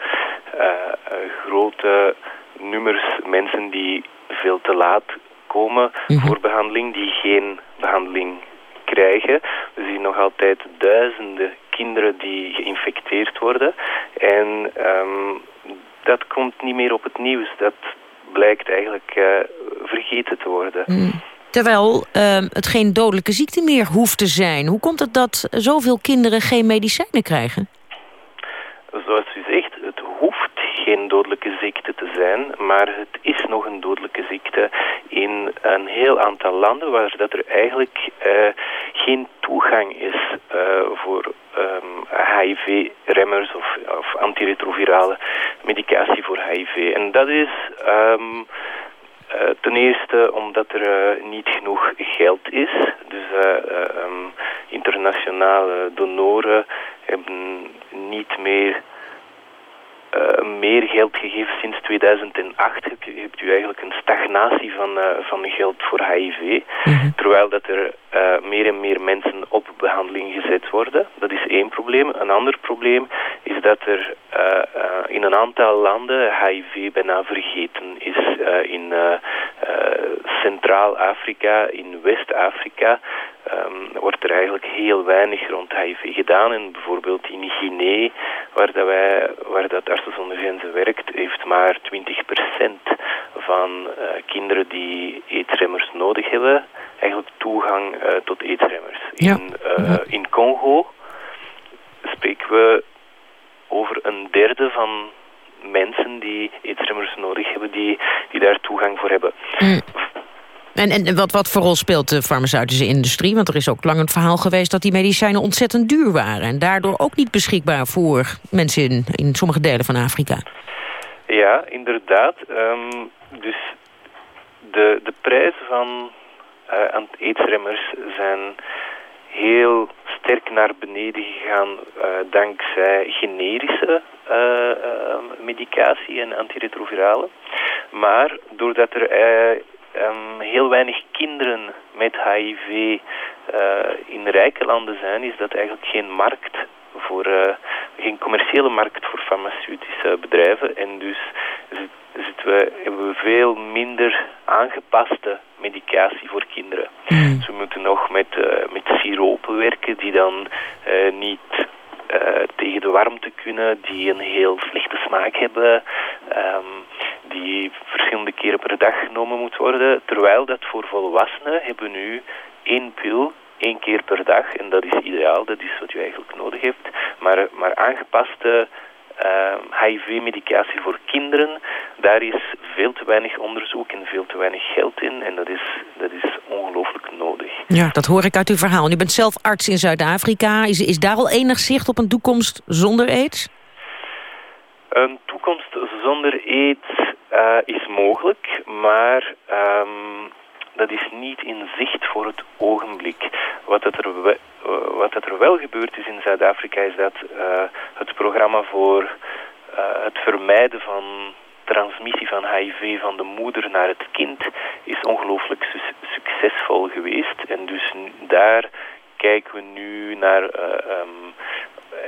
grote nummers mensen die veel te laat komen mm -hmm. voor behandeling, die geen behandeling krijgen. We zien nog altijd duizenden kinderen die geïnfecteerd worden. En um, dat komt niet meer op het nieuws. Dat blijkt eigenlijk uh, vergeten te worden. Mm. Terwijl uh, het geen dodelijke ziekte meer hoeft te zijn. Hoe komt het dat zoveel kinderen geen medicijnen krijgen? Zoals u zegt, het hoeft geen dodelijke ziekte te zijn, maar het is nog een dodelijke ziekte in een heel aantal landen waar dat er eigenlijk uh, geen toegang is uh, voor HIV-remmers of, antiretrovirale medicatie voor HIV. En dat is um, uh, ten eerste omdat er uh, niet genoeg geld is. Dus um, internationale donoren hebben niet meer meer geld gegeven sinds 2008 heb je, hebt u eigenlijk een stagnatie van, uh, van geld voor HIV. Mm -hmm. Terwijl dat er uh, meer en meer mensen op behandeling gezet worden. Dat is één probleem. Een ander probleem is dat er in een aantal landen HIV bijna vergeten is. in Centraal-Afrika, in West-Afrika um, wordt er eigenlijk heel weinig rond HIV gedaan. En bijvoorbeeld in Guinea, waar, dat wij, waar dat Zonder Grenzen werkt, heeft maar 20% van uh, kinderen die eetremmers nodig hebben, eigenlijk toegang tot eetremmers. In, in Congo spreken we over een derde van mensen die eetremmers nodig hebben, die, die daar toegang voor hebben. Mm. En, en wat, wat voor rol speelt de farmaceutische industrie? Want er is ook lang een verhaal geweest dat die medicijnen ontzettend duur waren... en daardoor ook niet beschikbaar voor mensen in, in sommige delen van Afrika. Ja, inderdaad. Ehm, dus de, de prijzen van uh, eetremmers zijn heel sterk naar beneden gegaan uh, dankzij generische uh, medicatie en antiretroviralen. Maar doordat er um, heel weinig kinderen met HIV in rijke landen zijn, is dat eigenlijk geen markt voor geen commerciële markt voor farmaceutische bedrijven. En dus zitten we, hebben we veel minder aangepaste medicatie voor kinderen. Mm. Dus we moeten nog met, uh, met siropen werken die dan uh, niet tegen de warmte kunnen, die een heel slechte smaak hebben, um, die verschillende keren per dag genomen moet worden. Terwijl dat voor volwassenen hebben we nu één pil één keer per dag en dat is ideaal, dat is wat je eigenlijk nodig hebt. Maar, maar aangepaste HIV-medicatie ehm, voor kinderen, daar is veel te weinig onderzoek en veel te weinig geld in. En dat is, dat is ongelooflijk nodig. Ja, dat hoor ik uit uw verhaal. U bent zelf arts in Zuid-Afrika. Is, is daar al enig zicht op een toekomst zonder aids? Een toekomst zonder aids uh, is mogelijk, maar um, dat is niet in zicht voor het ogenblik. Wat, het er, uh, wat er wel gebeurd is in Zuid-Afrika is dat uh, het programma voor het vermijden van transmissie van HIV van de moeder naar het kind is ongelooflijk su succesvol geweest. En dus daar kijken we nu naar um,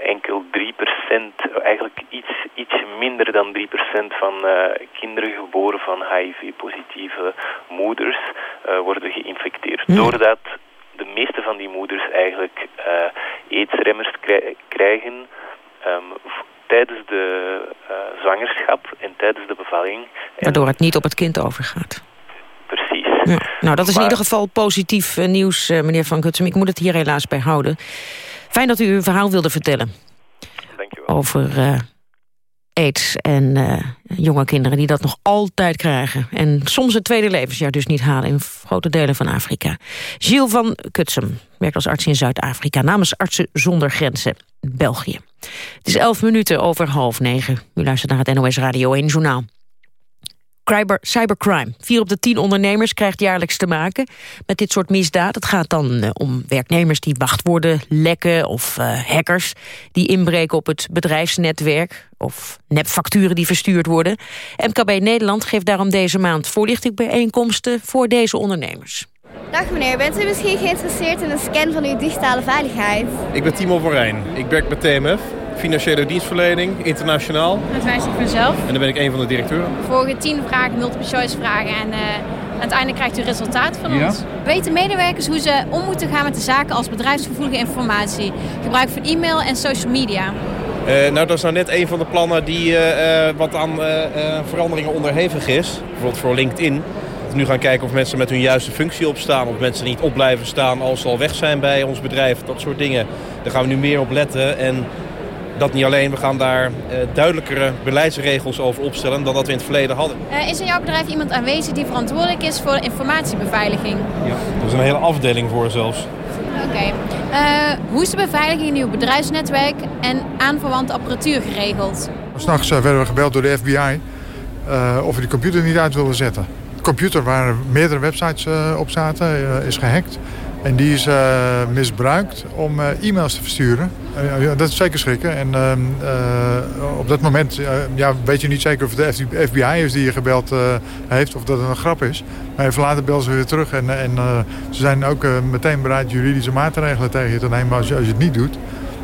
enkel 3%, eigenlijk iets, iets minder dan 3% van uh, kinderen geboren van HIV-positieve moeders uh, worden geïnfecteerd. Hmm. Doordat de meeste van die moeders eigenlijk aidsremmers krijgen um, tijdens de zwangerschap en tijdens de bevalling. Waardoor het niet op het kind overgaat. Precies. Ja. Nou, dat is in ieder geval positief nieuws, meneer Van Kutsem. Ik moet het hier helaas bij houden. Fijn dat u uw verhaal wilde vertellen. Over uh, aids en uh, jonge kinderen die dat nog altijd krijgen. En soms het tweede levensjaar dus niet halen in grote delen van Afrika. Gilles van Kutsem werkt als arts in Zuid-Afrika... namens Artsen zonder Grenzen, België. Het is elf minuten over half negen. U luistert naar het NOS Radio 1 Journaal. Cybercrime. Vier op de tien ondernemers krijgt jaarlijks te maken met dit soort misdaad. Het gaat dan uh, om werknemers die wachtwoorden lekken of uh, hackers die inbreken op het bedrijfsnetwerk of nepfacturen die verstuurd worden. MKB Nederland geeft daarom deze maand voorlichtingbijeenkomsten voor deze ondernemers. Dag meneer, bent u misschien geïnteresseerd in een scan van uw digitale veiligheid? Ik ben Timo van Rijn. Ik werk bij TMF financiële dienstverlening, internationaal. Dat wijs ik vanzelf. En dan ben ik een van de directeuren. We volgen tien vragen, multiple choice vragen en uh, uiteindelijk krijgt u resultaat van ons. Weten medewerkers hoe ze om moeten gaan met de zaken als bedrijfsgevoelige informatie? Gebruik van e-mail en social media. Uh, nou, dat is nou net een van de plannen die uh, wat aan veranderingen onderhevig is. Bijvoorbeeld voor LinkedIn. Nu gaan kijken of mensen met hun juiste functie opstaan. Of mensen niet op blijven staan als ze al weg zijn bij ons bedrijf. Dat soort dingen. Daar gaan we nu meer op letten. En dat niet alleen, we gaan daar uh, duidelijkere beleidsregels over opstellen dan dat we in het verleden hadden. Uh, is in jouw bedrijf iemand aanwezig die verantwoordelijk is voor informatiebeveiliging? Ja, er is een hele afdeling voor zelfs. Oké. Okay. Uh, eh, hoe is de beveiliging in uw bedrijfsnetwerk en aanverwante apparatuur geregeld? S'nachts werden we gebeld door de FBI of we die computer niet uit wilden zetten. De computer waar meerdere websites op zaten is gehackt. En die is uh, misbruikt om uh, e-mails te versturen. Uh, dat is zeker schrikken. En ehm, op dat moment ja, weet je niet zeker of het de FBI is die je gebeld heeft... of dat het een grap is. Maar even later belden ze weer terug. En, en ze zijn ook meteen bereid juridische maatregelen tegen je te nemen als je, als je het niet doet.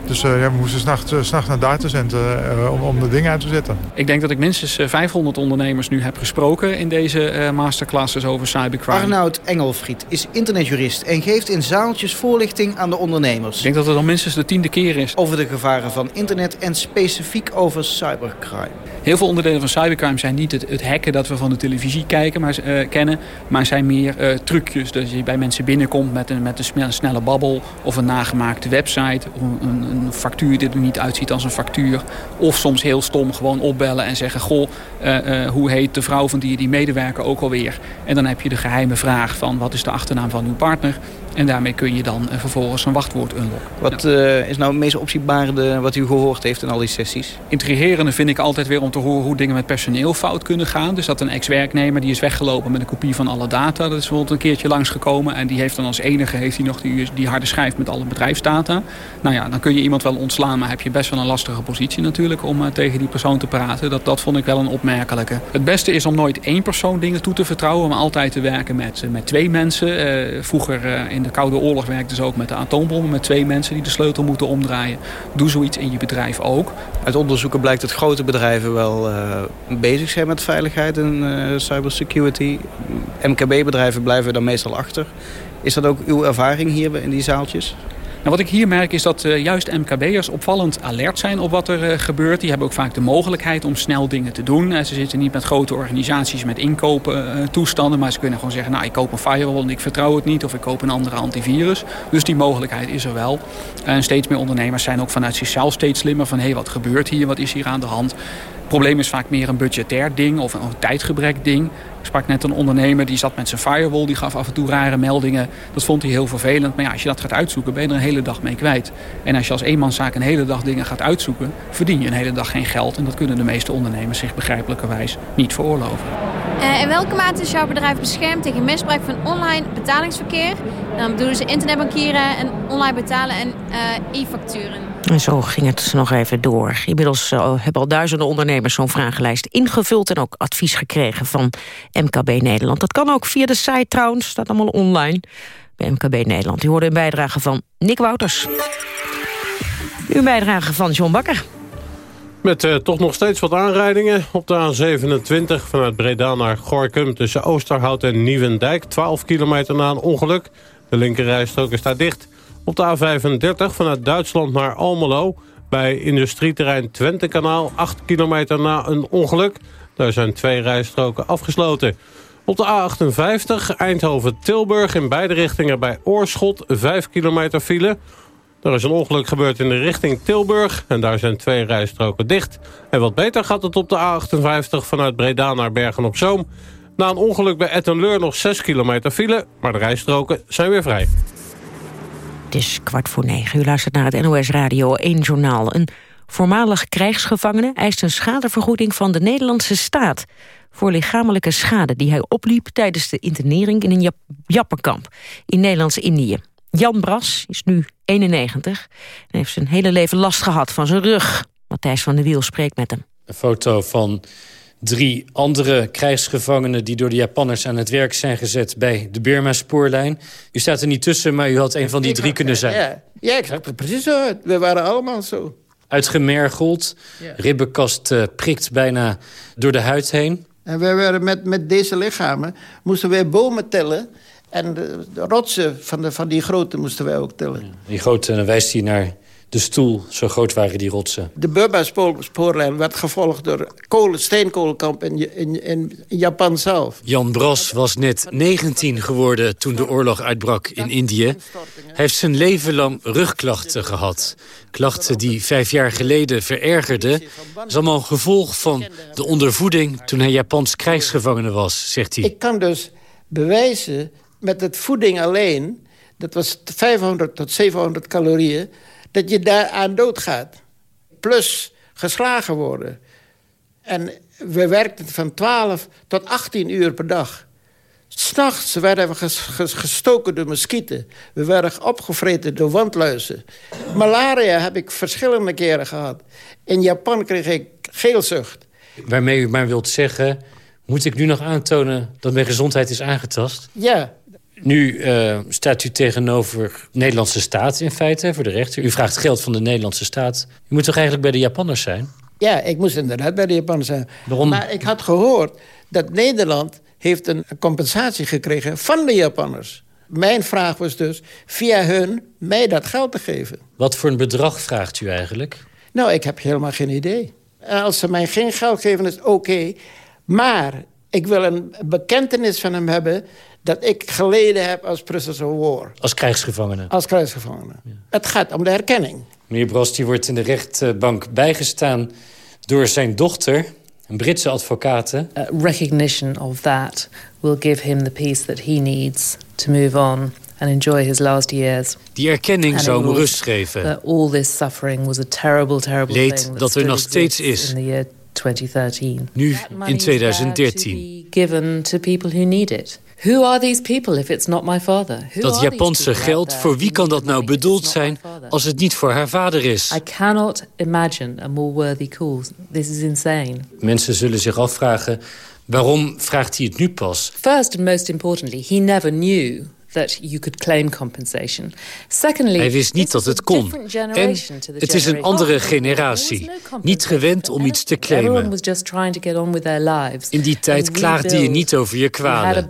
Dus ja, we moesten s'nachts nacht naar datacenter om, om de dingen uit te zetten. Ik denk dat ik minstens 500 ondernemers nu heb gesproken in deze masterclasses over cybercrime. Arnoud Engelfried is internetjurist en geeft in zaaltjes voorlichting aan de ondernemers. Ik denk dat het al minstens de tiende keer is. Over de gevaren van internet en specifiek over cybercrime. Heel veel onderdelen van cybercrime zijn niet het, het hacken dat we van de televisie kijken, maar, uh, kennen. Maar zijn meer uh, trucjes. Dat je bij mensen binnenkomt met een, met een snelle, snelle babbel. Of een nagemaakte website. Of een, een, een, factuur die er niet uitziet als een factuur. Of soms heel stom gewoon opbellen en zeggen... Goh, uh, hoe heet de vrouw van die, die medewerker ook alweer? En dan heb je de geheime vraag van wat is de achternaam van uw partner? En daarmee kun je dan vervolgens een wachtwoord unlocken. Wat uh, is nou het meest opzienbarende wat u gehoord heeft in al die sessies? Intrigerende vind ik altijd weer om te horen hoe dingen met personeel fout kunnen gaan. Dus dat een ex-werknemer die is weggelopen met een kopie van alle data. Dat is bijvoorbeeld een keertje langsgekomen. En die heeft dan als enige heeft hij nog die, die harde schijf met alle bedrijfsdata. Nou ja, dan kun je iemand wel ontslaan. Maar heb je best wel een lastige positie natuurlijk om uh, tegen die persoon te praten. Dat, dat vond ik wel een opmerkelijke. Het beste is om nooit één persoon dingen toe te vertrouwen. Maar altijd te werken met, met twee mensen. Uh, vroeger in de Koude Oorlog werkten ze ook met de atoombommen. Met twee mensen die de sleutel moeten omdraaien. Doe zoiets in je bedrijf ook. Uit onderzoeken blijkt dat grote bedrijven wel uh, bezig zijn met veiligheid en uh, cybersecurity. MKB-bedrijven blijven daar meestal achter. Is dat ook uw ervaring hier in die zaaltjes? Nou, wat ik hier merk is dat uh, juist MKB'ers opvallend alert zijn op wat er uh, gebeurt. Die hebben ook vaak de mogelijkheid om snel dingen te doen. Uh, ze zitten niet met grote organisaties met inkopen toestanden. Maar ze kunnen gewoon zeggen, nou ik koop een firewall en ik vertrouw het niet. Of ik koop een andere antivirus. Dus die mogelijkheid is er wel. En steeds meer ondernemers zijn ook vanuit zichzelf steeds slimmer. Van hé, hey, wat gebeurt hier? Wat is hier aan de hand? Probleem is vaak meer een budgetair ding of een tijdgebrek ding. Ik sprak net een ondernemer die zat met zijn firewall. Die gaf af en toe rare meldingen. Dat vond hij heel vervelend. Maar ja, als je dat gaat uitzoeken ben je er een hele dag mee kwijt. En als je als eenmanszaak een hele dag dingen gaat uitzoeken... verdien je een hele dag geen geld. En dat kunnen de meeste ondernemers zich begrijpelijkerwijs niet veroorloven. Uh, in welke mate is jouw bedrijf beschermd tegen misbruik van online betalingsverkeer? Dan bedoelen ze internetbankieren en online betalen en uh, e-facturen. En zo ging het nog even door. Inmiddels uh, hebben al duizenden ondernemers zo'n vragenlijst ingevuld... en ook advies gekregen van MKB Nederland. Dat kan ook via de site trouwens, staat allemaal online bij MKB Nederland. U hoorde een bijdrage van Nick Wouters. Nu een bijdrage van John Bakker. Met uh, toch nog steeds wat aanrijdingen op de A27 vanuit Breda naar Gorkum... tussen Oosterhout en Nieuwendijk, 12 kilometer na een ongeluk. De linkerrijstrook is daar dicht. Op de A35 vanuit Duitsland naar Almelo... bij industrieterrein Twentekanaal, 8 kilometer na een ongeluk. Daar zijn twee rijstroken afgesloten. Op de A58 Eindhoven-Tilburg in beide richtingen bij Oorschot... 5 kilometer file... Er is een ongeluk gebeurd in de richting Tilburg en daar zijn twee rijstroken dicht. En wat beter gaat het op de A58 vanuit Breda naar Bergen-op-Zoom. Na een ongeluk bij Ettenleur nog 6 kilometer file, maar de rijstroken zijn weer vrij. Het is kwart voor negen. U luistert naar het NOS Radio 1 Journaal. Een voormalig krijgsgevangene eist een schadevergoeding van de Nederlandse staat... voor lichamelijke schade die hij opliep tijdens de internering in een Jap Jappenkamp in Nederlands-Indië. Jan Bras is nu 91 en heeft zijn hele leven last gehad van zijn rug. Matthijs van der Wiel spreekt met hem. Een foto van drie andere krijgsgevangenen... die door de Japanners aan het werk zijn gezet bij de Burma-spoorlijn. U staat er niet tussen, maar u had een van die drie kunnen zijn. Ja, ja ik zag er precies zo uit. We waren allemaal zo. Uitgemergeld, ribbenkast uh, prikt bijna door de huid heen. En we werden met, met deze lichamen moesten we bomen tellen... En de, de, rotsen van, de, van die grote moesten wij ook tellen. Ja, die grote, dan wijst hij naar de stoel. Zo groot waren die rotsen. De Burma-spoorlijn werd gevolgd door kolen, steenkolenkamp in, in, in, Japan zelf. Jan Bras was net 19 geworden toen de oorlog uitbrak in Indië. Hij heeft zijn leven lang rugklachten gehad. Klachten die vijf jaar geleden verergerden. Dat is allemaal een gevolg van de ondervoeding toen hij Japans krijgsgevangene was, zegt hij. Ik kan dus bewijzen met het voeding alleen... dat was 500 tot 700 calorieën... dat je daaraan doodgaat. Plus geslagen worden. En we werkten van 12 tot 18 uur per dag. S'nachts werden we gestoken door muskieten. We werden opgevreten door wandluizen. Malaria heb ik verschillende keren gehad. In Japan kreeg ik geelzucht. Waarmee u maar wilt zeggen... moet ik nu nog aantonen dat mijn gezondheid is aangetast? Ja, Nu uh, staat u tegenover de Nederlandse staat in feite, voor de rechter. U vraagt geld van de Nederlandse staat. U moet toch eigenlijk bij de Japanners zijn? Ja, ik moest inderdaad bij de Japanners zijn. Waarom? Maar ik had gehoord dat Nederland heeft een compensatie gekregen van de Japanners. Mijn vraag was dus via hun mij dat geld te geven. Wat voor een bedrag vraagt u eigenlijk? Nou, ik heb helemaal geen idee. Als ze mij geen geld geven, is oké. Maar ik wil een bekentenis van hem hebben... dat ik geleden heb als prisoner of war. Als krijgsgevangene? Als krijgsgevangene. Het gaat om de erkenning. Meneer Bros die wordt in de rechtbank bijgestaan door zijn dochter... een Britse advocaat. Uh, recognition of that will give him the peace that he needs to move on and enjoy his last years. Die erkenning zou hem rust geven. That all this suffering was a terrible, terrible Leed thing dat er nog steeds is. In the year 2013. Nu in 2013. Given to people who need it. Who are these people if it's not my father? Who dat Japanse geld, voor wie kan dat nou bedoeld zijn als het niet voor haar vader is? I cannot imagine a more worthy cause. This is insane. Mensen zullen zich afvragen, waarom vraagt hij het nu pas? First and most importantly, he never knew that you could claim compensation. Secondly, Hij wist niet dat het kon. En het is een andere generatie. Niet gewend om iets te claimen. In die tijd klaagde je niet over je kwalen.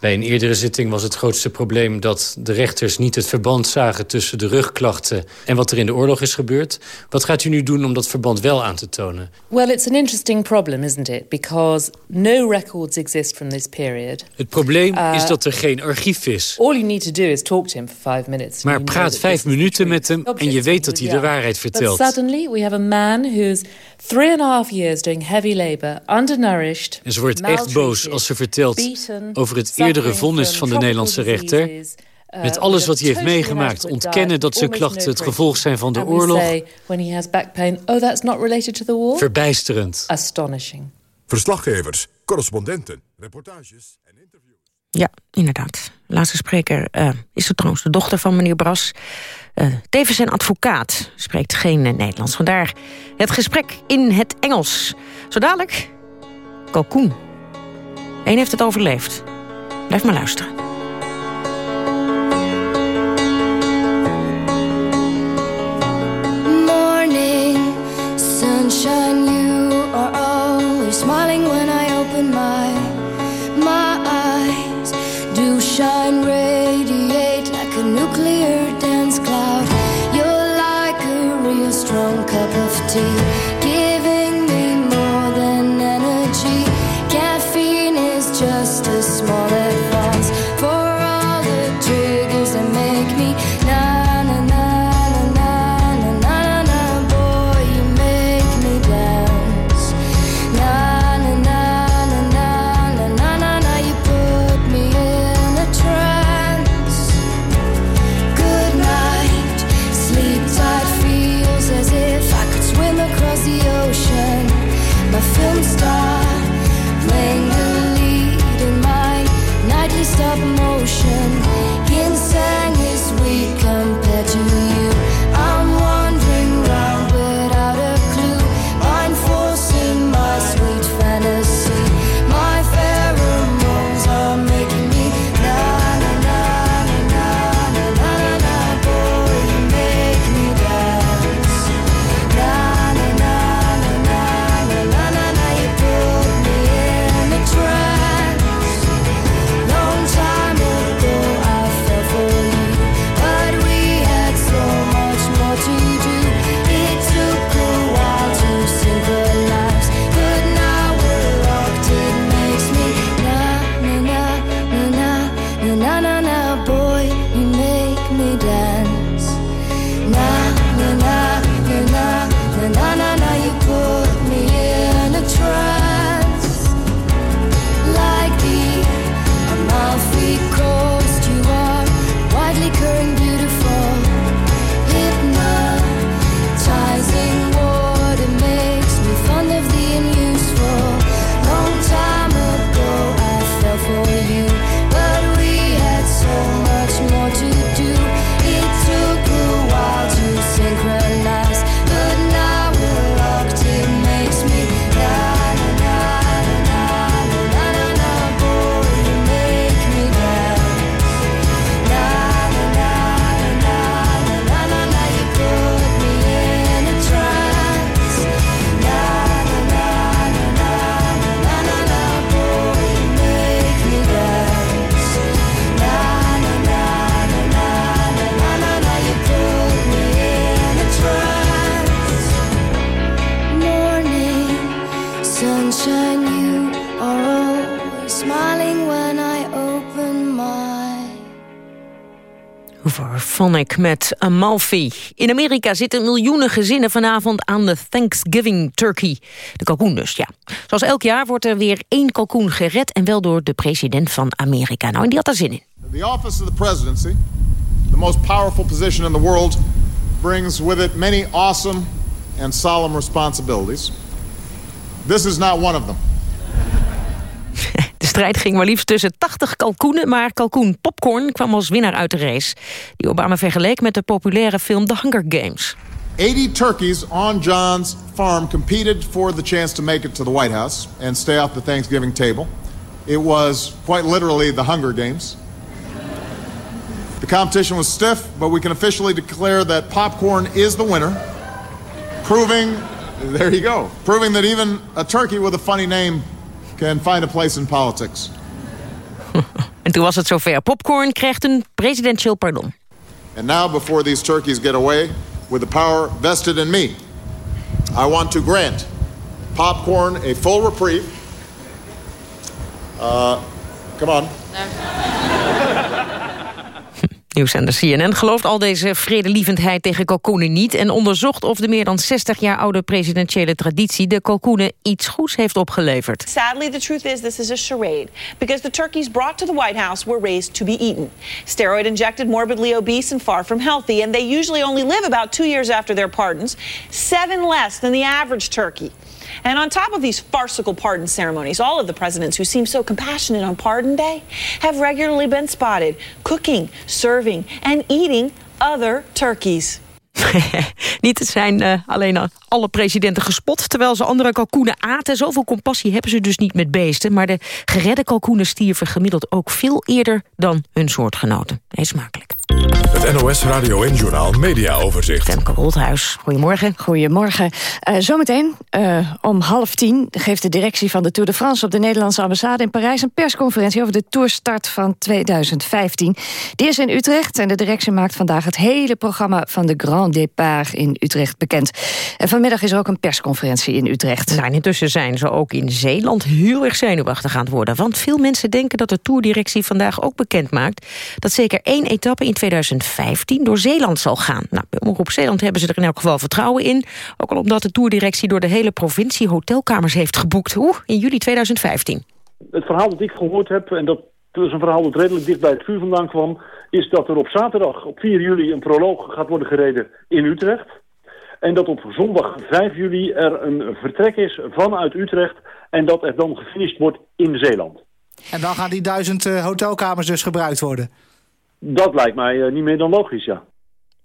Bij een eerdere zitting was het grootste probleem dat de rechters niet het verband zagen tussen de rugklachten en wat er in de oorlog is gebeurd. Wat gaat u nu doen om dat verband wel aan te tonen? Well, it's an interesting problem, isn't it? Because no records exist from this period. Het probleem is dat er geen archief is. All you need to do is talk to him for five minutes. Maar praat vijf minuten met hem en je weet dat hij de waarheid vertelt. But suddenly we have a man who's three and a half years doing heavy labor, undernourished. En ze wordt echt boos als ze vertelt over het eerdere vonnis van de Nederlandse rechter. Uh, met alles wat hij heeft meegemaakt, ontkennen dat zijn klachten het gevolg zijn van de oorlog. Oh, Verbijsterend. Astonishing. Verslaggevers, correspondenten, reportages. Ja, inderdaad. Laatste spreker uh, is er trouwens de dochter van meneer Bras. Uh, tevens zijn advocaat, spreekt geen uh, Nederlands. Vandaar het gesprek in het Engels. Zo dadelijk, kalkoen. Eén heeft het overleefd. Blijf maar luisteren. Met Amalfi. In Amerika zitten miljoenen gezinnen vanavond aan de Thanksgiving turkey. De kalkoen dus, ja. Zoals elk jaar wordt er weer één kalkoen gered... en wel door de president van Amerika. Nou, en die had er zin in. The office of the presidency, the most powerful position in the world, brings with it many awesome and solemn responsibilities. This is not one of them. Strijd ging maar liefst tussen 80 kalkoenen... maar kalkoen Popcorn kwam als winnaar uit de race. Die Obama vergeleek met de populaire film The Hunger Games. 80 turkeys on John's farm competed for the chance to make it to the White House and stay off the Thanksgiving table. It was quite literally the Hunger Games. The competition was stiff, but we can officially declare that popcorn is the winner, proving, there you go, proving that even a turkey with a funny name can find a place in politics. En toen was het zover. Popcorn krijgt een presidentieel pardon. And now, before these turkeys get away with the power vested in me, I want to grant popcorn a full reprieve. Uh, come on. Nieuwszender CNN gelooft al deze vredelievendheid tegen kalkoenen niet... en onderzocht of de meer dan 60 jaar oude presidentiële traditie... de kalkoenen iets goeds heeft opgeleverd. Sadly, the truth is this is a charade because the turkeys brought to the White House were raised to be eaten. Steroid injected, morbidly obese, and far from healthy. And they usually only live about two years after their pardons, seven less than the average turkey. And on top of these farcical pardon ceremonies, all of the presidents who seem so compassionate on Pardon Day have regularly been spotted cooking, serving, and eating other turkeys. Niet zijn uh, alleen alle presidenten gespot... terwijl ze andere kalkoenen aten. Zoveel compassie hebben ze dus niet met beesten. Maar de geredde kalkoenen stierven gemiddeld ook veel eerder... dan hun soortgenoten. Eet smakelijk. Het NOS Radio en Journaal Media Overzicht. Femke Wolthuis, goedemorgen. Goedemorgen. Uh, zometeen uh, om half tien geeft de directie van de Tour de France... op de Nederlandse ambassade in Parijs een persconferentie... over de tourstart van 2015. Die is in Utrecht en de directie maakt vandaag... het hele programma van de Grand Départ in Utrecht bekend. En vanmiddag is er ook een persconferentie in Utrecht. Nou, intussen zijn ze ook in Zeeland heel erg zenuwachtig aan het worden. Want veel mensen denken dat de tourdirectie vandaag ook bekend maakt... dat zeker één etappe in 2015 door Zeeland zal gaan. Nou, bij Omroep Zeeland hebben ze er in elk geval vertrouwen in. Ook al omdat de tourdirectie door de hele provincie hotelkamers heeft geboekt. Oeh, in juli 2015. Het verhaal dat ik gehoord heb, en dat is een verhaal dat redelijk dicht bij het vuur vandaan kwam... is dat er op zaterdag, op 4 juli, een proloog gaat worden gereden in Utrecht. En dat op zondag 5 juli er een vertrek is vanuit Utrecht... en dat er dan gefinished wordt in Zeeland. En dan gaan die duizend uh, hotelkamers dus gebruikt worden? Dat lijkt mij uh, niet meer dan logisch, ja.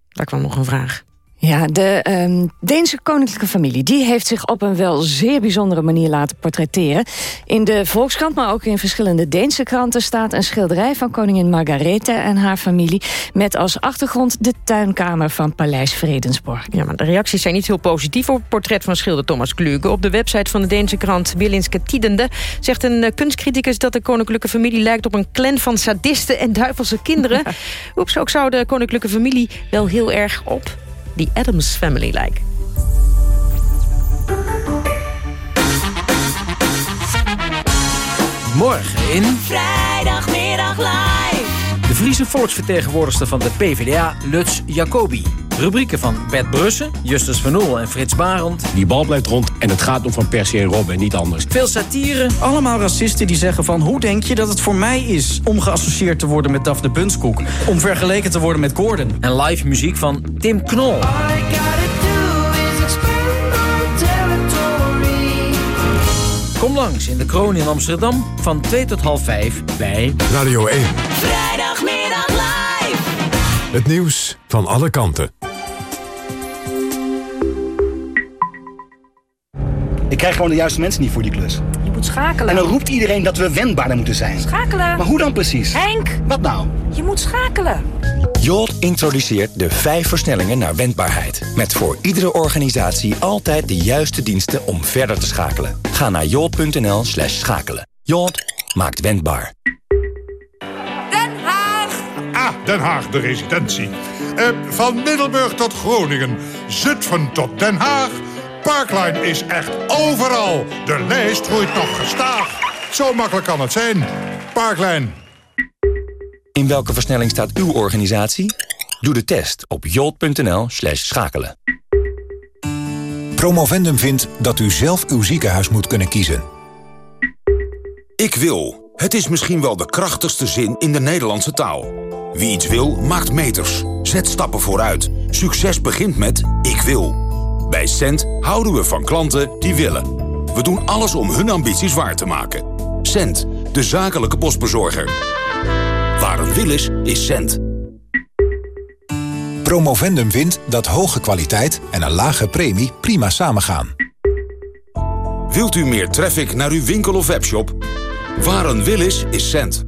Daar kwam nog een vraag. Ja, de um, Deense koninklijke familie die heeft zich op een wel zeer bijzondere manier laten portretteren. In de Volkskrant, maar ook in verschillende Deense kranten... staat een schilderij van koningin Margarethe en haar familie... met als achtergrond de tuinkamer van Paleis Vredensborg. Ja, maar de reacties zijn niet heel positief op het portret van schilder Thomas Kluge. Op de website van de Deense krant Berlinske Tidende... zegt een uh, kunstcriticus dat de koninklijke familie lijkt op een clan van sadisten en duivelse kinderen. Oeps, ook zou de koninklijke familie wel heel erg op The Adams Family lijken. Morgen in... Vrijdagmiddag live. De Friese volksvertegenwoordigster van de PvdA, Lutz Jacobi. Rubrieken van Bert Brussen, Justus van Oel en Frits Barend. Die bal blijft rond en het gaat om Van Persie en Rob en niet anders. Veel satire, allemaal racisten die zeggen van... hoe denk je dat het voor mij is om geassocieerd te worden met Daphne Bunskoek? Om vergeleken te worden met Gordon. En live muziek van Tim Knol. Kom langs in de Kroon in Amsterdam van 2 tot half 5 bij Radio 1. Vrijdagmiddag live. Het nieuws van alle kanten. Ik krijg gewoon de juiste mensen niet voor die klus. Je moet schakelen. En dan roept iedereen dat we wendbaarder moeten zijn. Schakelen. Maar hoe dan precies? Henk. Wat nou? Je moet schakelen. Jolt introduceert de vijf versnellingen naar wendbaarheid. Met voor iedere organisatie altijd de juiste diensten om verder te schakelen. Ga naar jolt.nl slash schakelen. Jolt maakt wendbaar. Den Haag. Ah, Den Haag, de residentie. Uh, van Middelburg tot Groningen, Zutphen tot Den Haag... Parkline is echt overal. De lijst groeit nog gestaag. Zo makkelijk kan het zijn. Parkline. In welke versnelling staat uw organisatie? Doe de test op jolt.nl slash schakelen. Promovendum vindt dat u zelf uw ziekenhuis moet kunnen kiezen. Ik wil. Het is misschien wel de krachtigste zin in de Nederlandse taal. Wie iets wil, maakt meters. Zet stappen vooruit. Succes begint met ik wil. Bij Cent houden we van klanten die willen. We doen alles om hun ambities waar te maken. Cent, de zakelijke postbezorger. Waar een wil is, is Cent. Promovendum vindt dat hoge kwaliteit en een lage premie prima samengaan. Wilt u meer traffic naar uw winkel of webshop? Waar een wil is, is Cent.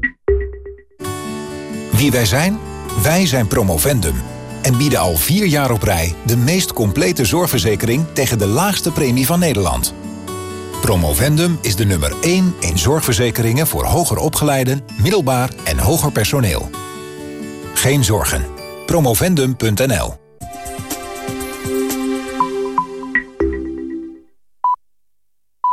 Wie wij zijn? Wij zijn Promovendum en bieden al vier jaar op rij de meest complete zorgverzekering tegen de laagste premie van Nederland. Promovendum is de nummer 1 in zorgverzekeringen voor hoger opgeleiden, middelbaar en hoger personeel. Geen zorgen. Promovendum.nl